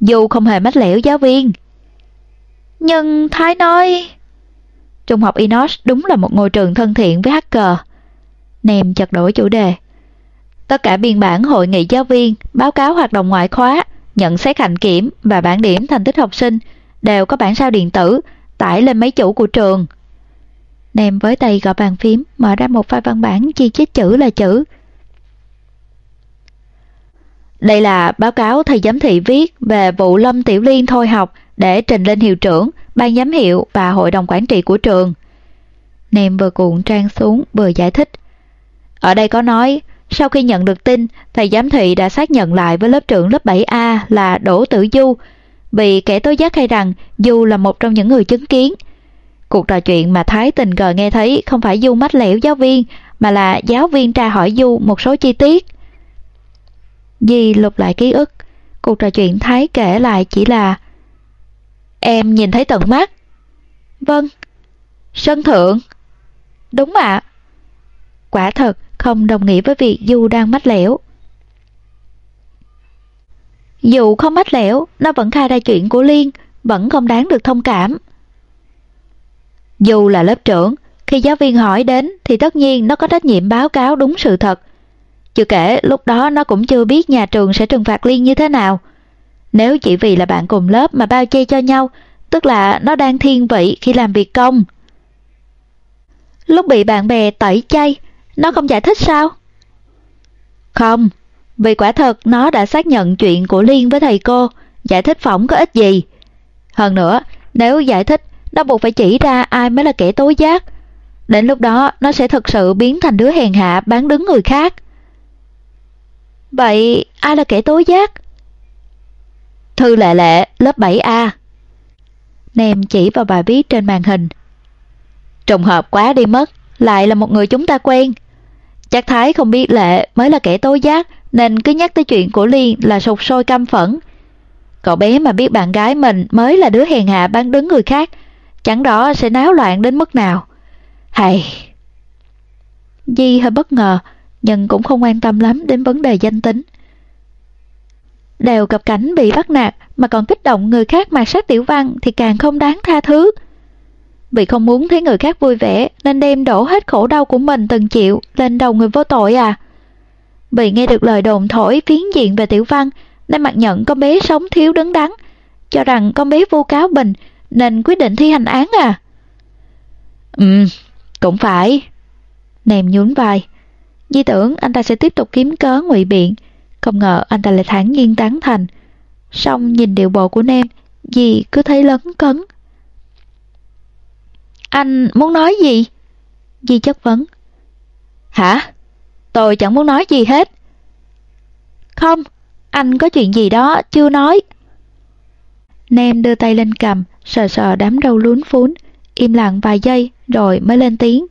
Dù không hề mách lẻo giáo viên. Nhưng Thái nói... Trung học Inos đúng là một ngôi trường thân thiện với hacker. Nem chật đổi chủ đề. Tất cả biên bản hội nghị giáo viên, báo cáo hoạt động ngoại khóa, nhận xét hạnh kiểm và bản điểm thành tích học sinh đều có bản sao điện tử tải lên máy chủ của trường. Nem với tay gõ bàn phím, mở ra một file văn bản chi chít chữ là chữ. Đây là báo cáo thầy giám thị viết về vụ Lâm Tiểu Liên thôi học để trình lên hiệu trưởng, ban giám hiệu và hội đồng quản trị của trường. Nem vừa cuộn trang xuống vừa giải thích. Ở đây có nói, sau khi nhận được tin, thầy giám thị đã xác nhận lại với lớp trưởng lớp 7A là Đỗ Tử Du, vì kẻ tố giác hay rằng Du là một trong những người chứng kiến. Cuộc trò chuyện mà Thái tình cờ nghe thấy không phải Du mách lẻo giáo viên, mà là giáo viên tra hỏi Du một số chi tiết. Di lục lại ký ức, cuộc trò chuyện Thái kể lại chỉ là Em nhìn thấy tận mắt. Vâng. Sân thượng. Đúng ạ. Quả thật không đồng nghĩa với việc Du đang mách lẻo. Dù không mách lẻo, nó vẫn khai ra chuyện của Liên, vẫn không đáng được thông cảm. Dù là lớp trưởng, khi giáo viên hỏi đến thì tất nhiên nó có trách nhiệm báo cáo đúng sự thật. Chưa kể lúc đó nó cũng chưa biết nhà trường sẽ trừng phạt Liên như thế nào. Nếu chỉ vì là bạn cùng lớp mà bao che cho nhau, tức là nó đang thiên vị khi làm việc công. Lúc bị bạn bè tẩy chay, nó không giải thích sao? Không, vì quả thật nó đã xác nhận chuyện của Liên với thầy cô, giải thích phỏng có ích gì. Hơn nữa, nếu giải thích, nó buộc phải chỉ ra ai mới là kẻ tối giác. Đến lúc đó, nó sẽ thực sự biến thành đứa hèn hạ bán đứng người khác. Vậy ai là kẻ tối giác? Thư lệ lệ, lớp 7A. Nèm chỉ vào bài viết trên màn hình. Trùng hợp quá đi mất, lại là một người chúng ta quen. Chắc Thái không biết Lệ mới là kẻ tố giác nên cứ nhắc tới chuyện của Liên là sụt sôi căm phẫn. Cậu bé mà biết bạn gái mình mới là đứa hèn hạ bán đứng người khác, chẳng rõ sẽ náo loạn đến mức nào. Hay... Di hơi bất ngờ, nhưng cũng không quan tâm lắm đến vấn đề danh tính. Đều gặp cảnh bị bắt nạt mà còn kích động người khác mà sát tiểu văn thì càng không đáng tha thứ. Vì không muốn thấy người khác vui vẻ nên đem đổ hết khổ đau của mình từng chịu lên đầu người vô tội à. Bị nghe được lời đồn thổi phiến diện về tiểu văn nên mặc nhận con bé sống thiếu đứng đắn, cho rằng con bé vô cáo bình nên quyết định thi hành án à. Ừ, cũng phải. Nèm nhún vai. Di tưởng anh ta sẽ tiếp tục kiếm cớ ngụy biện, không ngờ anh ta lại thản nhiên tán thành. Xong nhìn điệu bộ của Nem, gì cứ thấy lấn cấn. Anh muốn nói gì? Di chất vấn. Hả? Tôi chẳng muốn nói gì hết. Không, anh có chuyện gì đó chưa nói. Nem đưa tay lên cầm, sờ sờ đám râu lún phún, im lặng vài giây rồi mới lên tiếng.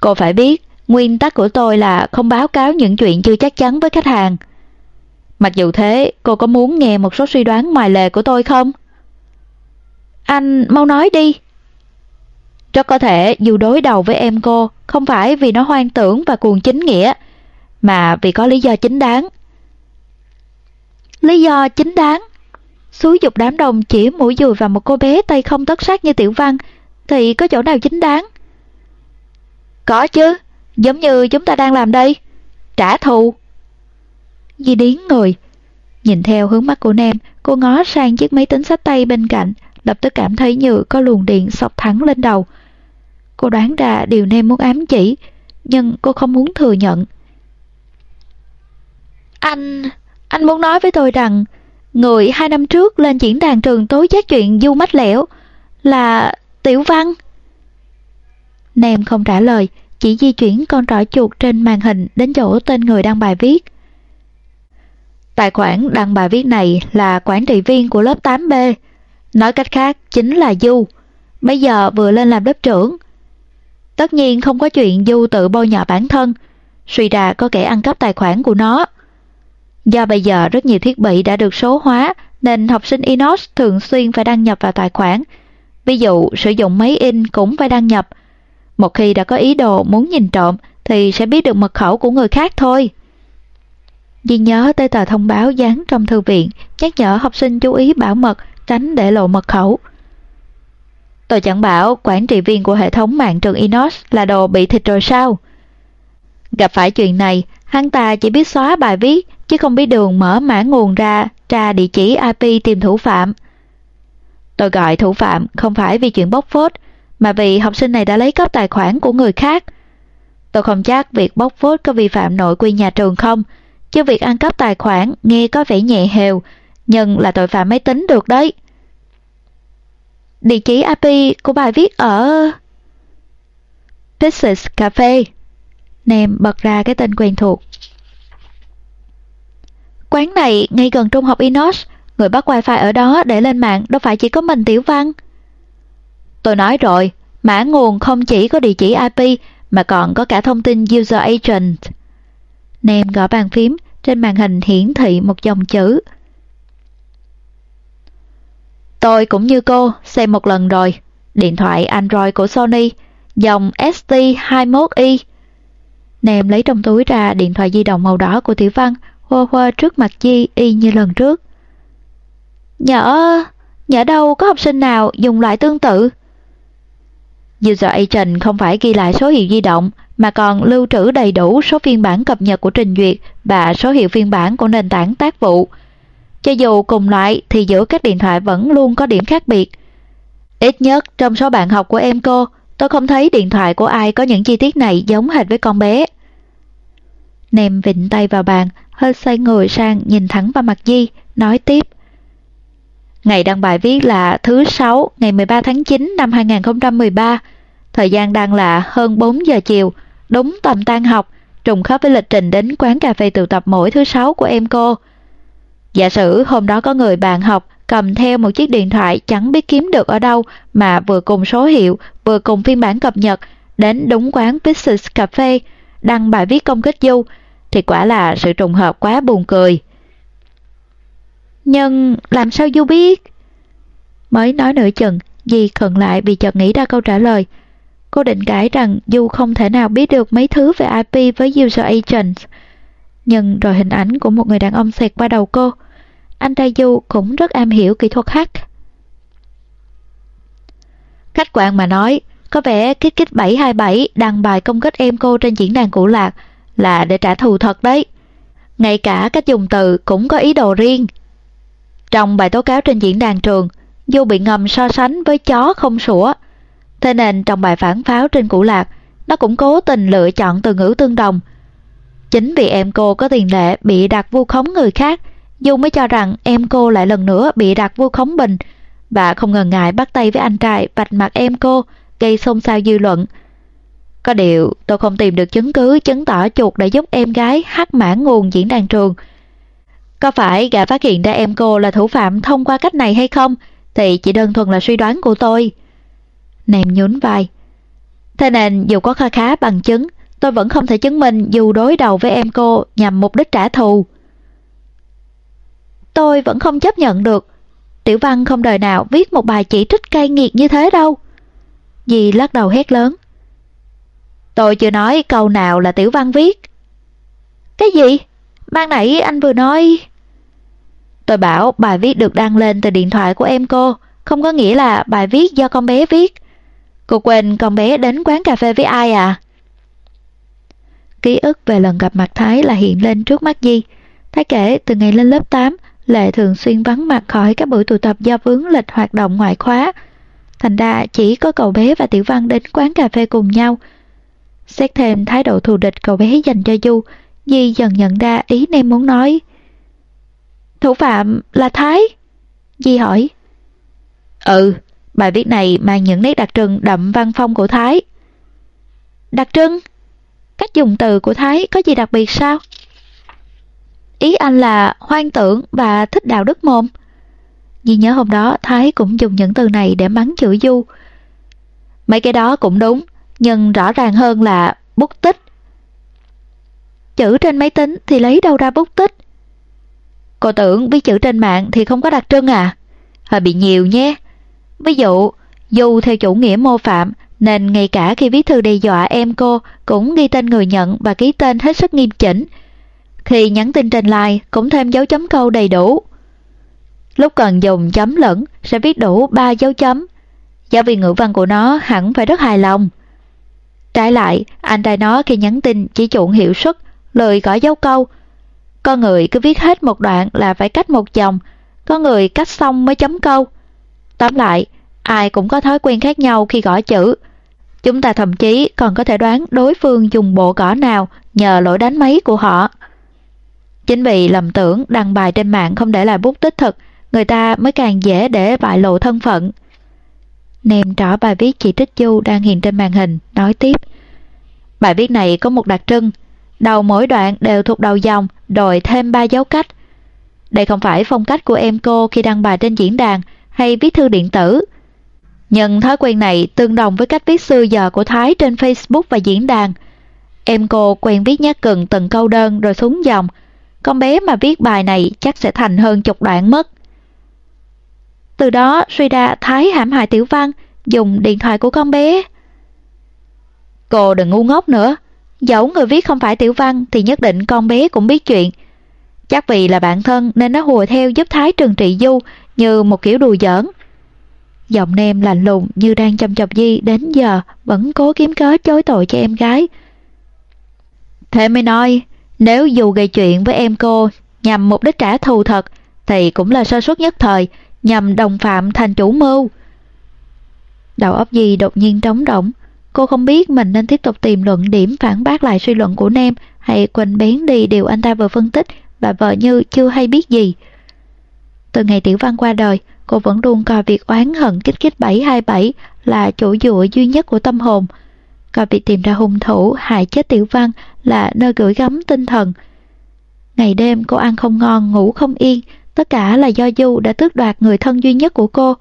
Cô phải biết, nguyên tắc của tôi là không báo cáo những chuyện chưa chắc chắn với khách hàng. Mặc dù thế, cô có muốn nghe một số suy đoán ngoài lề của tôi không? Anh mau nói đi. Rất có thể dù đối đầu với em cô không phải vì nó hoang tưởng và cuồng chính nghĩa, mà vì có lý do chính đáng. Lý do chính đáng? Xúi dục đám đông chỉ mũi dùi vào một cô bé tay không tất sát như Tiểu Văn, thì có chỗ nào chính đáng? Có chứ, giống như chúng ta đang làm đây. Trả thù. Di điến người. Nhìn theo hướng mắt của nam cô ngó sang chiếc máy tính sách tay bên cạnh, lập tức cảm thấy như có luồng điện sọc thẳng lên đầu. Cô đoán ra điều Nem muốn ám chỉ, nhưng cô không muốn thừa nhận. Anh... anh muốn nói với tôi rằng người hai năm trước lên diễn đàn trường tối giác chuyện du mách lẻo là Tiểu Văn. Nem không trả lời, chỉ di chuyển con trỏ chuột trên màn hình đến chỗ tên người đăng bài viết. Tài khoản đăng bài viết này là quản trị viên của lớp 8B. Nói cách khác chính là Du. Bây giờ vừa lên làm lớp trưởng. Tất nhiên không có chuyện Du tự bôi nhọ bản thân. Suy ra có kẻ ăn cắp tài khoản của nó. Do bây giờ rất nhiều thiết bị đã được số hóa nên học sinh Inos thường xuyên phải đăng nhập vào tài khoản. Ví dụ sử dụng máy in cũng phải đăng nhập. Một khi đã có ý đồ muốn nhìn trộm thì sẽ biết được mật khẩu của người khác thôi. Di nhớ tới tờ thông báo dán trong thư viện, nhắc nhở học sinh chú ý bảo mật, tránh để lộ mật khẩu. Tôi chẳng bảo quản trị viên của hệ thống mạng trường Inos là đồ bị thịt rồi sao? Gặp phải chuyện này, hắn ta chỉ biết xóa bài viết, chứ không biết đường mở mã nguồn ra, tra địa chỉ IP tìm thủ phạm. Tôi gọi thủ phạm không phải vì chuyện bóc phốt, mà vì học sinh này đã lấy cắp tài khoản của người khác. Tôi không chắc việc bóc phốt có vi phạm nội quy nhà trường không, chứ việc ăn cắp tài khoản nghe có vẻ nhẹ hều, nhưng là tội phạm máy tính được đấy. Địa chỉ IP của bài viết ở... Pixels Cafe. Nem bật ra cái tên quen thuộc. Quán này ngay gần trung học Inos, người bắt wifi ở đó để lên mạng đâu phải chỉ có mình Tiểu Văn. Tôi nói rồi, mã nguồn không chỉ có địa chỉ IP mà còn có cả thông tin user agent. Nem gõ bàn phím, trên màn hình hiển thị một dòng chữ. Tôi cũng như cô, xem một lần rồi. Điện thoại Android của Sony, dòng ST21i. Nèm lấy trong túi ra điện thoại di động màu đỏ của Tiểu Văn, hoa hoa trước mặt Di y như lần trước. Nhỡ, nhỡ đâu có học sinh nào dùng loại tương tự. User agent không phải ghi lại số hiệu di động mà còn lưu trữ đầy đủ số phiên bản cập nhật của trình duyệt và số hiệu phiên bản của nền tảng tác vụ. Cho dù cùng loại thì giữa các điện thoại vẫn luôn có điểm khác biệt. Ít nhất trong số bạn học của em cô, tôi không thấy điện thoại của ai có những chi tiết này giống hệt với con bé. Nèm vịnh tay vào bàn, hơi xoay người sang nhìn thẳng vào mặt Di, nói tiếp. Ngày đăng bài viết là thứ Sáu, ngày 13 tháng 9 năm 2013. Thời gian đang là hơn 4 giờ chiều, đúng tầm tan học, trùng khớp với lịch trình đến quán cà phê tụ tập mỗi thứ Sáu của em cô. Giả sử hôm đó có người bạn học cầm theo một chiếc điện thoại chẳng biết kiếm được ở đâu mà vừa cùng số hiệu, vừa cùng phiên bản cập nhật, đến đúng quán Pixels Cafe, đăng bài viết công kích Du, thì quả là sự trùng hợp quá buồn cười. Nhưng làm sao Du biết? Mới nói nửa chừng, Di khẩn lại vì chợt nghĩ ra câu trả lời. Cô định cãi rằng Du không thể nào biết được mấy thứ về IP với user agents. Nhưng rồi hình ảnh của một người đàn ông xẹt qua đầu cô. Anh ta Du cũng rất am hiểu kỹ thuật hát Khách quan mà nói, có vẻ kích kích 727 đăng bài công kích em cô trên diễn đàn cũ lạc là để trả thù thật đấy. Ngay cả cách dùng từ cũng có ý đồ riêng. Trong bài tố cáo trên diễn đàn trường, Du bị ngầm so sánh với chó không sủa. Thế nên trong bài phản pháo trên cũ lạc, nó cũng cố tình lựa chọn từ ngữ tương đồng. Chính vì em cô có tiền lệ bị đặt vu khống người khác, dung mới cho rằng em cô lại lần nữa bị đặt vu khống bình và không ngần ngại bắt tay với anh trai vạch mặt em cô, gây xôn xao dư luận. Có điều tôi không tìm được chứng cứ chứng tỏ chuột đã giúp em gái hắc mãn nguồn diễn đàn trường. Có phải gã phát hiện ra em cô là thủ phạm thông qua cách này hay không thì chỉ đơn thuần là suy đoán của tôi. Nèm nhún vai. Thế nên dù có kha khá bằng chứng, tôi vẫn không thể chứng minh dù đối đầu với em cô nhằm mục đích trả thù. Tôi vẫn không chấp nhận được. Tiểu văn không đời nào viết một bài chỉ trích cay nghiệt như thế đâu. Dì lắc đầu hét lớn. Tôi chưa nói câu nào là tiểu văn viết. Cái gì? Ban nãy anh vừa nói... Tôi bảo bài viết được đăng lên từ điện thoại của em cô, không có nghĩa là bài viết do con bé viết. Cô quên con bé đến quán cà phê với ai à? Ký ức về lần gặp mặt Thái là hiện lên trước mắt Di. Thái kể từ ngày lên lớp 8, Lệ thường xuyên vắng mặt khỏi các buổi tụ tập do vướng lịch hoạt động ngoại khóa. Thành ra chỉ có cậu bé và Tiểu Văn đến quán cà phê cùng nhau. Xét thêm thái độ thù địch cậu bé dành cho Du, Di dần nhận ra ý nem muốn nói. Thủ phạm là Thái? Di hỏi. Ừ, bài viết này mang những nét đặc trưng đậm văn phong của Thái. Đặc trưng? Cách dùng từ của Thái có gì đặc biệt sao? Ý anh là hoang tưởng và thích đạo đức mồm. Di nhớ hôm đó Thái cũng dùng những từ này để mắng chữ Du. Mấy cái đó cũng đúng, nhưng rõ ràng hơn là bút tích. Chữ trên máy tính thì lấy đâu ra bút tích? Cô tưởng viết chữ trên mạng thì không có đặc trưng à? Hơi bị nhiều nhé. Ví dụ, dù theo chủ nghĩa mô phạm, nên ngay cả khi viết thư đe dọa em cô cũng ghi tên người nhận và ký tên hết sức nghiêm chỉnh. Khi nhắn tin trên line cũng thêm dấu chấm câu đầy đủ. Lúc cần dùng chấm lẫn sẽ viết đủ 3 dấu chấm. Giáo viên ngữ văn của nó hẳn phải rất hài lòng. Trái lại, anh trai nó khi nhắn tin chỉ chuộng hiệu suất, lười gõ dấu câu, có người cứ viết hết một đoạn là phải cách một dòng, có người cách xong mới chấm câu. Tóm lại, ai cũng có thói quen khác nhau khi gõ chữ. Chúng ta thậm chí còn có thể đoán đối phương dùng bộ cỏ nào nhờ lỗi đánh máy của họ. Chính vì lầm tưởng đăng bài trên mạng không để lại bút tích thực, người ta mới càng dễ để bại lộ thân phận. Nèm trỏ bài viết chỉ trích Du đang hiện trên màn hình, nói tiếp. Bài viết này có một đặc trưng, đầu mỗi đoạn đều thuộc đầu dòng, rồi thêm ba dấu cách. Đây không phải phong cách của em cô khi đăng bài trên diễn đàn hay viết thư điện tử. Nhưng thói quen này tương đồng với cách viết xưa giờ của Thái trên Facebook và diễn đàn. Em cô quen viết nhát cần từng câu đơn rồi xuống dòng. Con bé mà viết bài này chắc sẽ thành hơn chục đoạn mất. Từ đó, suy ra Thái hãm hại Tiểu Văn, dùng điện thoại của con bé. Cô đừng ngu ngốc nữa. Dẫu người viết không phải tiểu văn thì nhất định con bé cũng biết chuyện. Chắc vì là bạn thân nên nó hùa theo giúp Thái trừng trị Du như một kiểu đùa giỡn. Giọng nem lạnh lùng như đang chăm chọc Di đến giờ vẫn cố kiếm cớ chối tội cho em gái. Thế mới nói, nếu dù gây chuyện với em cô nhằm mục đích trả thù thật thì cũng là sơ suất nhất thời nhằm đồng phạm thành chủ mưu. Đầu óc Di đột nhiên trống rỗng. Cô không biết mình nên tiếp tục tìm luận điểm phản bác lại suy luận của Nem hay quên bén đi điều anh ta vừa phân tích và vợ như chưa hay biết gì. Từ ngày Tiểu Văn qua đời, cô vẫn luôn coi việc oán hận kích kích 727 là chỗ dựa duy nhất của tâm hồn. Coi việc tìm ra hung thủ hại chết Tiểu Văn là nơi gửi gắm tinh thần. Ngày đêm cô ăn không ngon, ngủ không yên, tất cả là do Du đã tước đoạt người thân duy nhất của cô.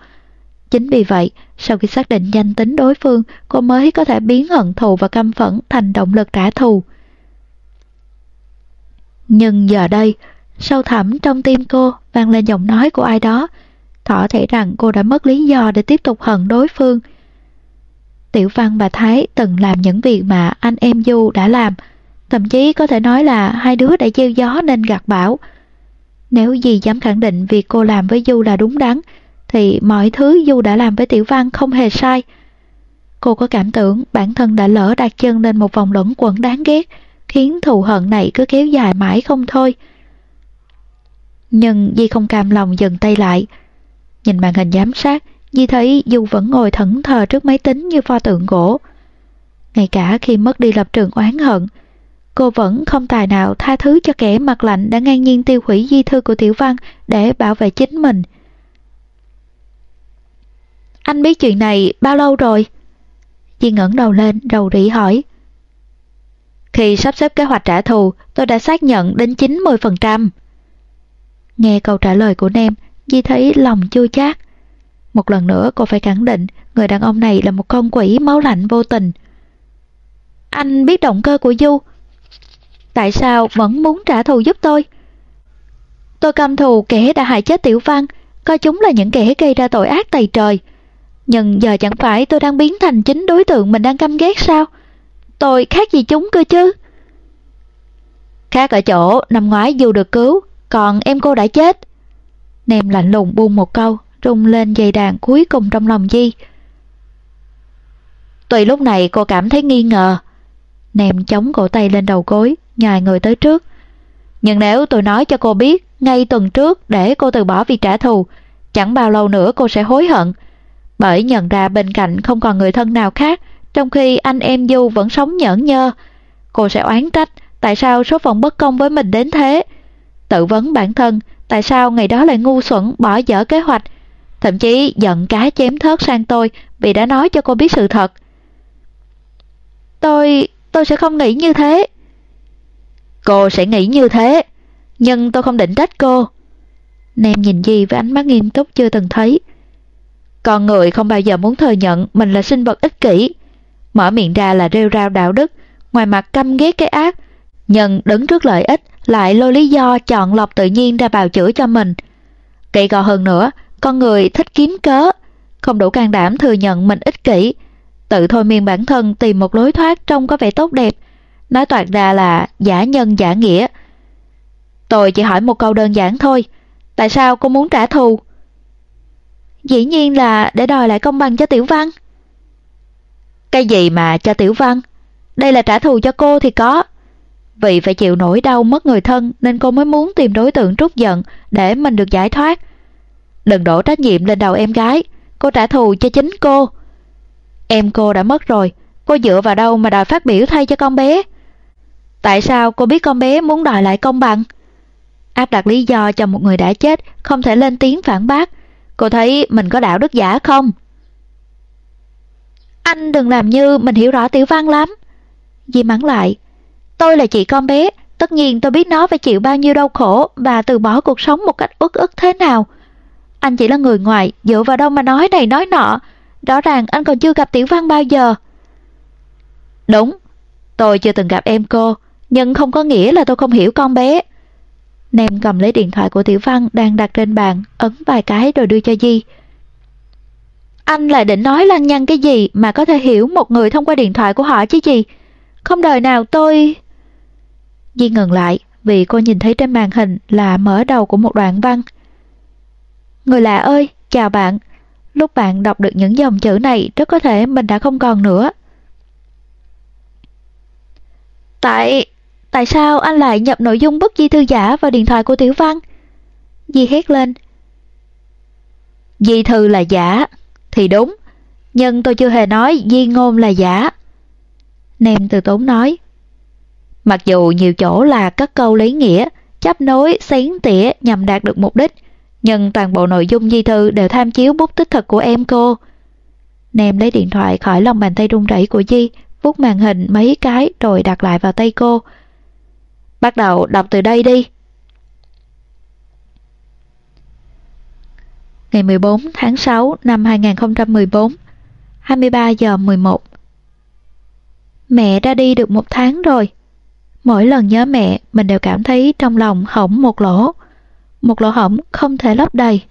Chính vì vậy, sau khi xác định danh tính đối phương, cô mới có thể biến hận thù và căm phẫn thành động lực trả thù. Nhưng giờ đây, sâu thẳm trong tim cô vang lên giọng nói của ai đó, Thỏ thể rằng cô đã mất lý do để tiếp tục hận đối phương. Tiểu Văn và Thái từng làm những việc mà anh em Du đã làm, thậm chí có thể nói là hai đứa đã gieo gió nên gặt bão. Nếu gì dám khẳng định việc cô làm với Du là đúng đắn, thì mọi thứ Du đã làm với Tiểu Văn không hề sai. Cô có cảm tưởng bản thân đã lỡ đặt chân lên một vòng luẩn quẩn đáng ghét, khiến thù hận này cứ kéo dài mãi không thôi. Nhưng Di không cam lòng dừng tay lại. Nhìn màn hình giám sát, Di thấy Du vẫn ngồi thẫn thờ trước máy tính như pho tượng gỗ. Ngay cả khi mất đi lập trường oán hận, cô vẫn không tài nào tha thứ cho kẻ mặt lạnh đã ngang nhiên tiêu hủy di thư của Tiểu Văn để bảo vệ chính mình. Anh biết chuyện này bao lâu rồi? Di ngẩng đầu lên, đầu rỉ hỏi. Khi sắp xếp kế hoạch trả thù, tôi đã xác nhận đến 90%. Nghe câu trả lời của Nem, Di thấy lòng chua chát. Một lần nữa cô phải khẳng định người đàn ông này là một con quỷ máu lạnh vô tình. Anh biết động cơ của Du. Tại sao vẫn muốn trả thù giúp tôi? Tôi căm thù kẻ đã hại chết Tiểu Văn, coi chúng là những kẻ gây ra tội ác tày trời. Nhưng giờ chẳng phải tôi đang biến thành chính đối tượng mình đang căm ghét sao? Tôi khác gì chúng cơ chứ? Khác ở chỗ năm ngoái dù được cứu, còn em cô đã chết. Nem lạnh lùng buông một câu, rung lên dây đàn cuối cùng trong lòng Di. tùy lúc này cô cảm thấy nghi ngờ. Nem chống cổ tay lên đầu gối, nhài người tới trước. Nhưng nếu tôi nói cho cô biết ngay tuần trước để cô từ bỏ việc trả thù, chẳng bao lâu nữa cô sẽ hối hận. Bởi nhận ra bên cạnh không còn người thân nào khác, trong khi anh em Du vẫn sống nhẫn nhơ. Cô sẽ oán trách tại sao số phận bất công với mình đến thế. Tự vấn bản thân tại sao ngày đó lại ngu xuẩn bỏ dở kế hoạch, thậm chí giận cá chém thớt sang tôi vì đã nói cho cô biết sự thật. Tôi, tôi sẽ không nghĩ như thế. Cô sẽ nghĩ như thế, nhưng tôi không định trách cô. Nem nhìn gì với ánh mắt nghiêm túc chưa từng thấy. Con người không bao giờ muốn thừa nhận mình là sinh vật ích kỷ. Mở miệng ra là rêu rao đạo đức, ngoài mặt căm ghét cái ác, nhưng đứng trước lợi ích lại lôi lý do chọn lọc tự nhiên ra bào chữa cho mình. Kỵ gò hơn nữa, con người thích kiếm cớ, không đủ can đảm thừa nhận mình ích kỷ, tự thôi miên bản thân tìm một lối thoát trông có vẻ tốt đẹp, nói toạc ra là giả nhân giả nghĩa. Tôi chỉ hỏi một câu đơn giản thôi, tại sao cô muốn trả thù? Dĩ nhiên là để đòi lại công bằng cho Tiểu Văn. Cái gì mà cho Tiểu Văn? Đây là trả thù cho cô thì có. Vì phải chịu nỗi đau mất người thân nên cô mới muốn tìm đối tượng trút giận để mình được giải thoát. Đừng đổ trách nhiệm lên đầu em gái, cô trả thù cho chính cô. Em cô đã mất rồi, cô dựa vào đâu mà đòi phát biểu thay cho con bé? Tại sao cô biết con bé muốn đòi lại công bằng? Áp đặt lý do cho một người đã chết không thể lên tiếng phản bác. Cô thấy mình có đạo đức giả không? Anh đừng làm như mình hiểu rõ tiểu văn lắm. Di mắng lại. Tôi là chị con bé, tất nhiên tôi biết nó phải chịu bao nhiêu đau khổ và từ bỏ cuộc sống một cách uất ức thế nào. Anh chỉ là người ngoài, dựa vào đâu mà nói này nói nọ. Rõ ràng anh còn chưa gặp Tiểu Văn bao giờ. Đúng, tôi chưa từng gặp em cô, nhưng không có nghĩa là tôi không hiểu con bé. Nem cầm lấy điện thoại của Tiểu Văn đang đặt trên bàn, ấn vài cái rồi đưa cho Di. anh lại định nói lăng nhăng cái gì mà có thể hiểu một người thông qua điện thoại của họ chứ gì? Không đời nào tôi... Di ngừng lại vì cô nhìn thấy trên màn hình là mở đầu của một đoạn văn. Người lạ ơi, chào bạn. Lúc bạn đọc được những dòng chữ này rất có thể mình đã không còn nữa. Tại... tại sao anh lại nhập nội dung bức di thư giả vào điện thoại của Tiểu Văn? Di hét lên. Di thư là giả, thì đúng, nhưng tôi chưa hề nói di ngôn là giả. Nem từ tốn nói. Mặc dù nhiều chỗ là các câu lấy nghĩa, chấp nối, xén tỉa nhằm đạt được mục đích, nhưng toàn bộ nội dung di thư đều tham chiếu bút tích thật của em cô. Nem lấy điện thoại khỏi lòng bàn tay run rẩy của Di, vuốt màn hình mấy cái rồi đặt lại vào tay cô. Bắt đầu đọc từ đây đi. Ngày 14 tháng 6 năm 2014, 23 giờ 11. Mẹ ra đi được một tháng rồi. Mỗi lần nhớ mẹ, mình đều cảm thấy trong lòng hỏng một lỗ. Một lỗ hỏng không thể lấp đầy.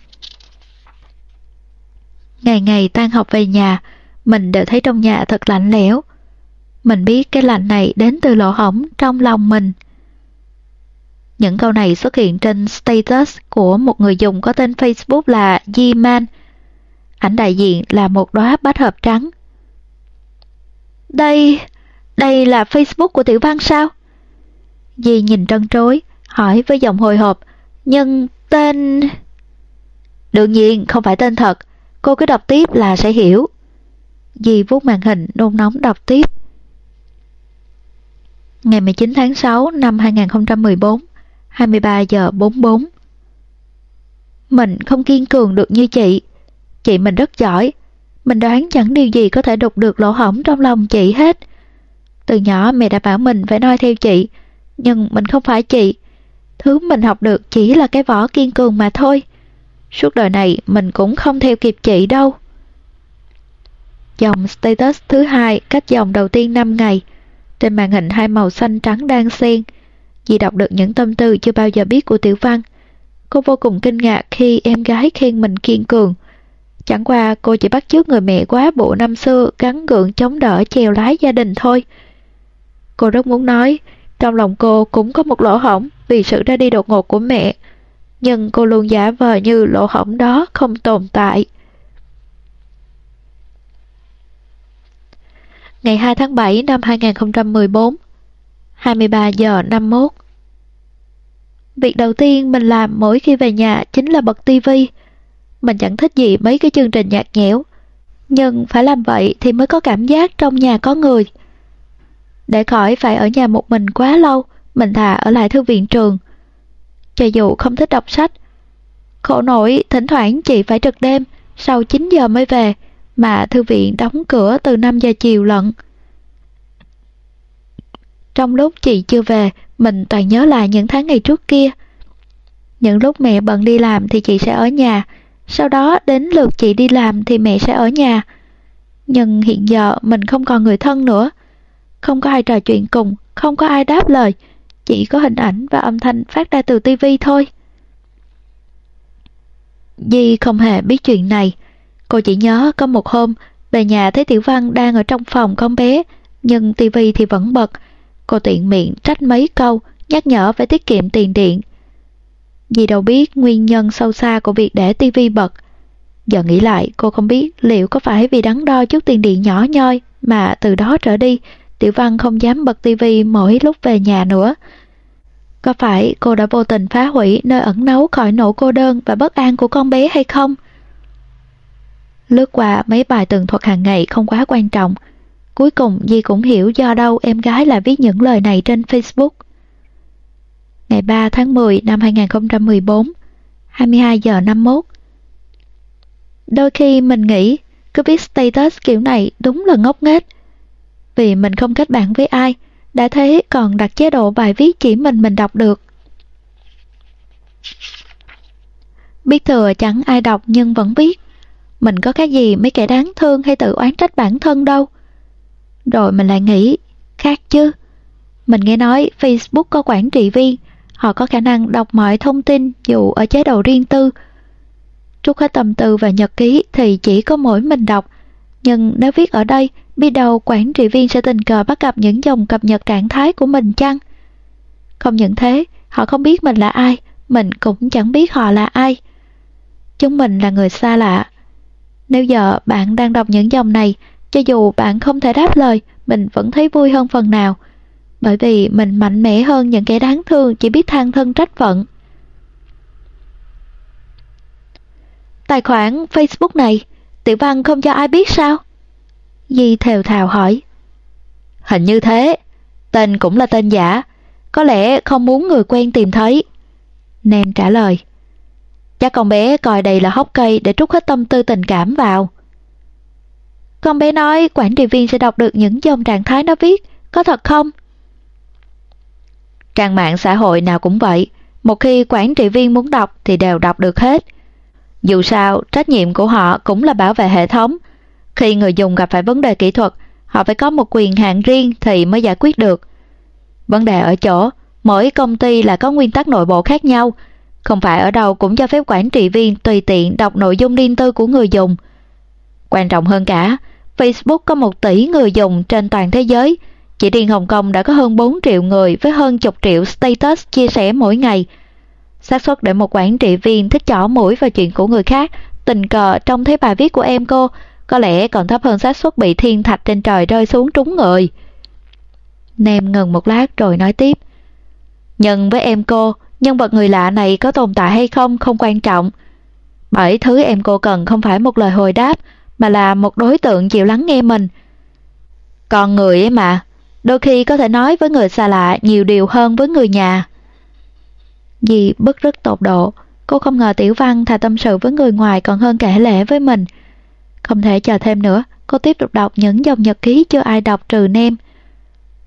Ngày ngày tan học về nhà, mình đều thấy trong nhà thật lạnh lẽo. Mình biết cái lạnh này đến từ lỗ hỏng trong lòng mình. Những câu này xuất hiện trên status của một người dùng có tên Facebook là G-Man. Ảnh đại diện là một đóa bách hợp trắng. Đây, đây là Facebook của Tiểu Văn sao? Di nhìn trân trối, hỏi với giọng hồi hộp, nhưng tên... Đương nhiên không phải tên thật, cô cứ đọc tiếp là sẽ hiểu. Di vuốt màn hình nôn nóng đọc tiếp. Ngày 19 tháng 6 năm 2014, 23 giờ 44. Mình không kiên cường được như chị. Chị mình rất giỏi. Mình đoán chẳng điều gì có thể đục được lỗ hổng trong lòng chị hết. Từ nhỏ mẹ đã bảo mình phải noi theo chị, nhưng mình không phải chị. Thứ mình học được chỉ là cái vỏ kiên cường mà thôi. Suốt đời này mình cũng không theo kịp chị đâu. Dòng status thứ hai cách dòng đầu tiên 5 ngày. Trên màn hình hai màu xanh trắng đang xen. Dì đọc được những tâm tư chưa bao giờ biết của Tiểu Văn. Cô vô cùng kinh ngạc khi em gái khen mình kiên cường. Chẳng qua cô chỉ bắt chước người mẹ quá bộ năm xưa gắn gượng chống đỡ chèo lái gia đình thôi. Cô rất muốn nói, trong lòng cô cũng có một lỗ hổng vì sự ra đi đột ngột của mẹ. Nhưng cô luôn giả vờ như lỗ hổng đó không tồn tại. Ngày 2 tháng 7 năm 2014 23 giờ 51 Việc đầu tiên mình làm mỗi khi về nhà chính là bật tivi. Mình chẳng thích gì mấy cái chương trình nhạt nhẽo. Nhưng phải làm vậy thì mới có cảm giác trong nhà có người. Để khỏi phải ở nhà một mình quá lâu, mình thà ở lại thư viện trường. Cho dù không thích đọc sách, khổ nổi thỉnh thoảng chị phải trực đêm, sau 9 giờ mới về, mà thư viện đóng cửa từ 5 giờ chiều lận. Trong lúc chị chưa về, mình toàn nhớ lại những tháng ngày trước kia. Những lúc mẹ bận đi làm thì chị sẽ ở nhà, sau đó đến lượt chị đi làm thì mẹ sẽ ở nhà. Nhưng hiện giờ mình không còn người thân nữa. Không có ai trò chuyện cùng, không có ai đáp lời, chỉ có hình ảnh và âm thanh phát ra từ tivi thôi. Di không hề biết chuyện này. Cô chỉ nhớ có một hôm, về nhà thấy Tiểu Văn đang ở trong phòng con bé, nhưng tivi thì vẫn bật, Cô tiện miệng trách mấy câu, nhắc nhở phải tiết kiệm tiền điện. Dì đâu biết nguyên nhân sâu xa của việc để tivi bật. Giờ nghĩ lại, cô không biết liệu có phải vì đắn đo chút tiền điện nhỏ nhoi mà từ đó trở đi, Tiểu Văn không dám bật tivi mỗi lúc về nhà nữa. Có phải cô đã vô tình phá hủy nơi ẩn nấu khỏi nỗi cô đơn và bất an của con bé hay không? Lướt qua mấy bài tường thuật hàng ngày không quá quan trọng, Cuối cùng Di cũng hiểu do đâu em gái lại viết những lời này trên Facebook. Ngày 3 tháng 10 năm 2014, 22 giờ 51. Đôi khi mình nghĩ cứ viết status kiểu này đúng là ngốc nghếch. Vì mình không kết bạn với ai, đã thế còn đặt chế độ bài viết chỉ mình mình đọc được. Biết thừa chẳng ai đọc nhưng vẫn biết, Mình có cái gì mấy kẻ đáng thương hay tự oán trách bản thân đâu. Rồi mình lại nghĩ, khác chứ. Mình nghe nói Facebook có quản trị viên, họ có khả năng đọc mọi thông tin dù ở chế độ riêng tư. trút hết tâm tư và nhật ký thì chỉ có mỗi mình đọc. Nhưng nếu viết ở đây, biết đâu quản trị viên sẽ tình cờ bắt gặp những dòng cập nhật trạng thái của mình chăng? Không những thế, họ không biết mình là ai, mình cũng chẳng biết họ là ai. Chúng mình là người xa lạ. Nếu giờ bạn đang đọc những dòng này, cho dù bạn không thể đáp lời, mình vẫn thấy vui hơn phần nào. Bởi vì mình mạnh mẽ hơn những kẻ đáng thương chỉ biết than thân trách phận. Tài khoản Facebook này, Tiểu Văn không cho ai biết sao? Di thều thào hỏi. Hình như thế, tên cũng là tên giả, có lẽ không muốn người quen tìm thấy. Nam trả lời. Chắc con bé coi đây là hốc cây để trút hết tâm tư tình cảm vào. Con bé nói quản trị viên sẽ đọc được những dòng trạng thái nó viết, có thật không? Trang mạng xã hội nào cũng vậy, một khi quản trị viên muốn đọc thì đều đọc được hết. Dù sao, trách nhiệm của họ cũng là bảo vệ hệ thống. Khi người dùng gặp phải vấn đề kỹ thuật, họ phải có một quyền hạn riêng thì mới giải quyết được. Vấn đề ở chỗ, mỗi công ty là có nguyên tắc nội bộ khác nhau, không phải ở đâu cũng cho phép quản trị viên tùy tiện đọc nội dung riêng tư của người dùng. Quan trọng hơn cả, Facebook có một tỷ người dùng trên toàn thế giới. Chỉ riêng Hồng Kông đã có hơn 4 triệu người với hơn chục triệu status chia sẻ mỗi ngày. xác suất để một quản trị viên thích chỏ mũi vào chuyện của người khác, tình cờ trong thấy bài viết của em cô, có lẽ còn thấp hơn xác suất bị thiên thạch trên trời rơi xuống trúng người. Nam ngừng một lát rồi nói tiếp. Nhưng với em cô, nhân vật người lạ này có tồn tại hay không không quan trọng. Bởi thứ em cô cần không phải một lời hồi đáp, mà là một đối tượng chịu lắng nghe mình. Còn người ấy mà, đôi khi có thể nói với người xa lạ nhiều điều hơn với người nhà. Dì bức rất tột độ, cô không ngờ Tiểu Văn thà tâm sự với người ngoài còn hơn kể lẽ với mình. Không thể chờ thêm nữa, cô tiếp tục đọc những dòng nhật ký chưa ai đọc trừ nem.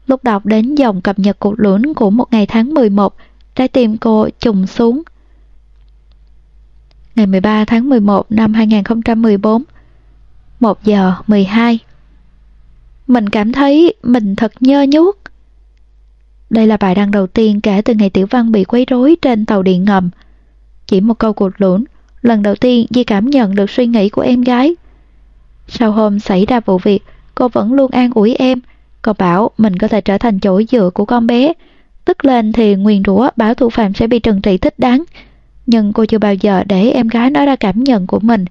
Lúc đọc đến dòng cập nhật cuộc lũn của một ngày tháng 11, trái tim cô trùng xuống. Ngày 13 tháng 11 năm 2014, 1 giờ 12 Mình cảm thấy mình thật nhơ nhuốc. Đây là bài đăng đầu tiên kể từ ngày Tiểu Văn bị quấy rối trên tàu điện ngầm. Chỉ một câu cụt lũn, lần đầu tiên Di cảm nhận được suy nghĩ của em gái. Sau hôm xảy ra vụ việc, cô vẫn luôn an ủi em. Cô bảo mình có thể trở thành chỗ dựa của con bé. Tức lên thì nguyền rủa bảo thủ phạm sẽ bị trừng trị thích đáng. Nhưng cô chưa bao giờ để em gái nói ra cảm nhận của mình.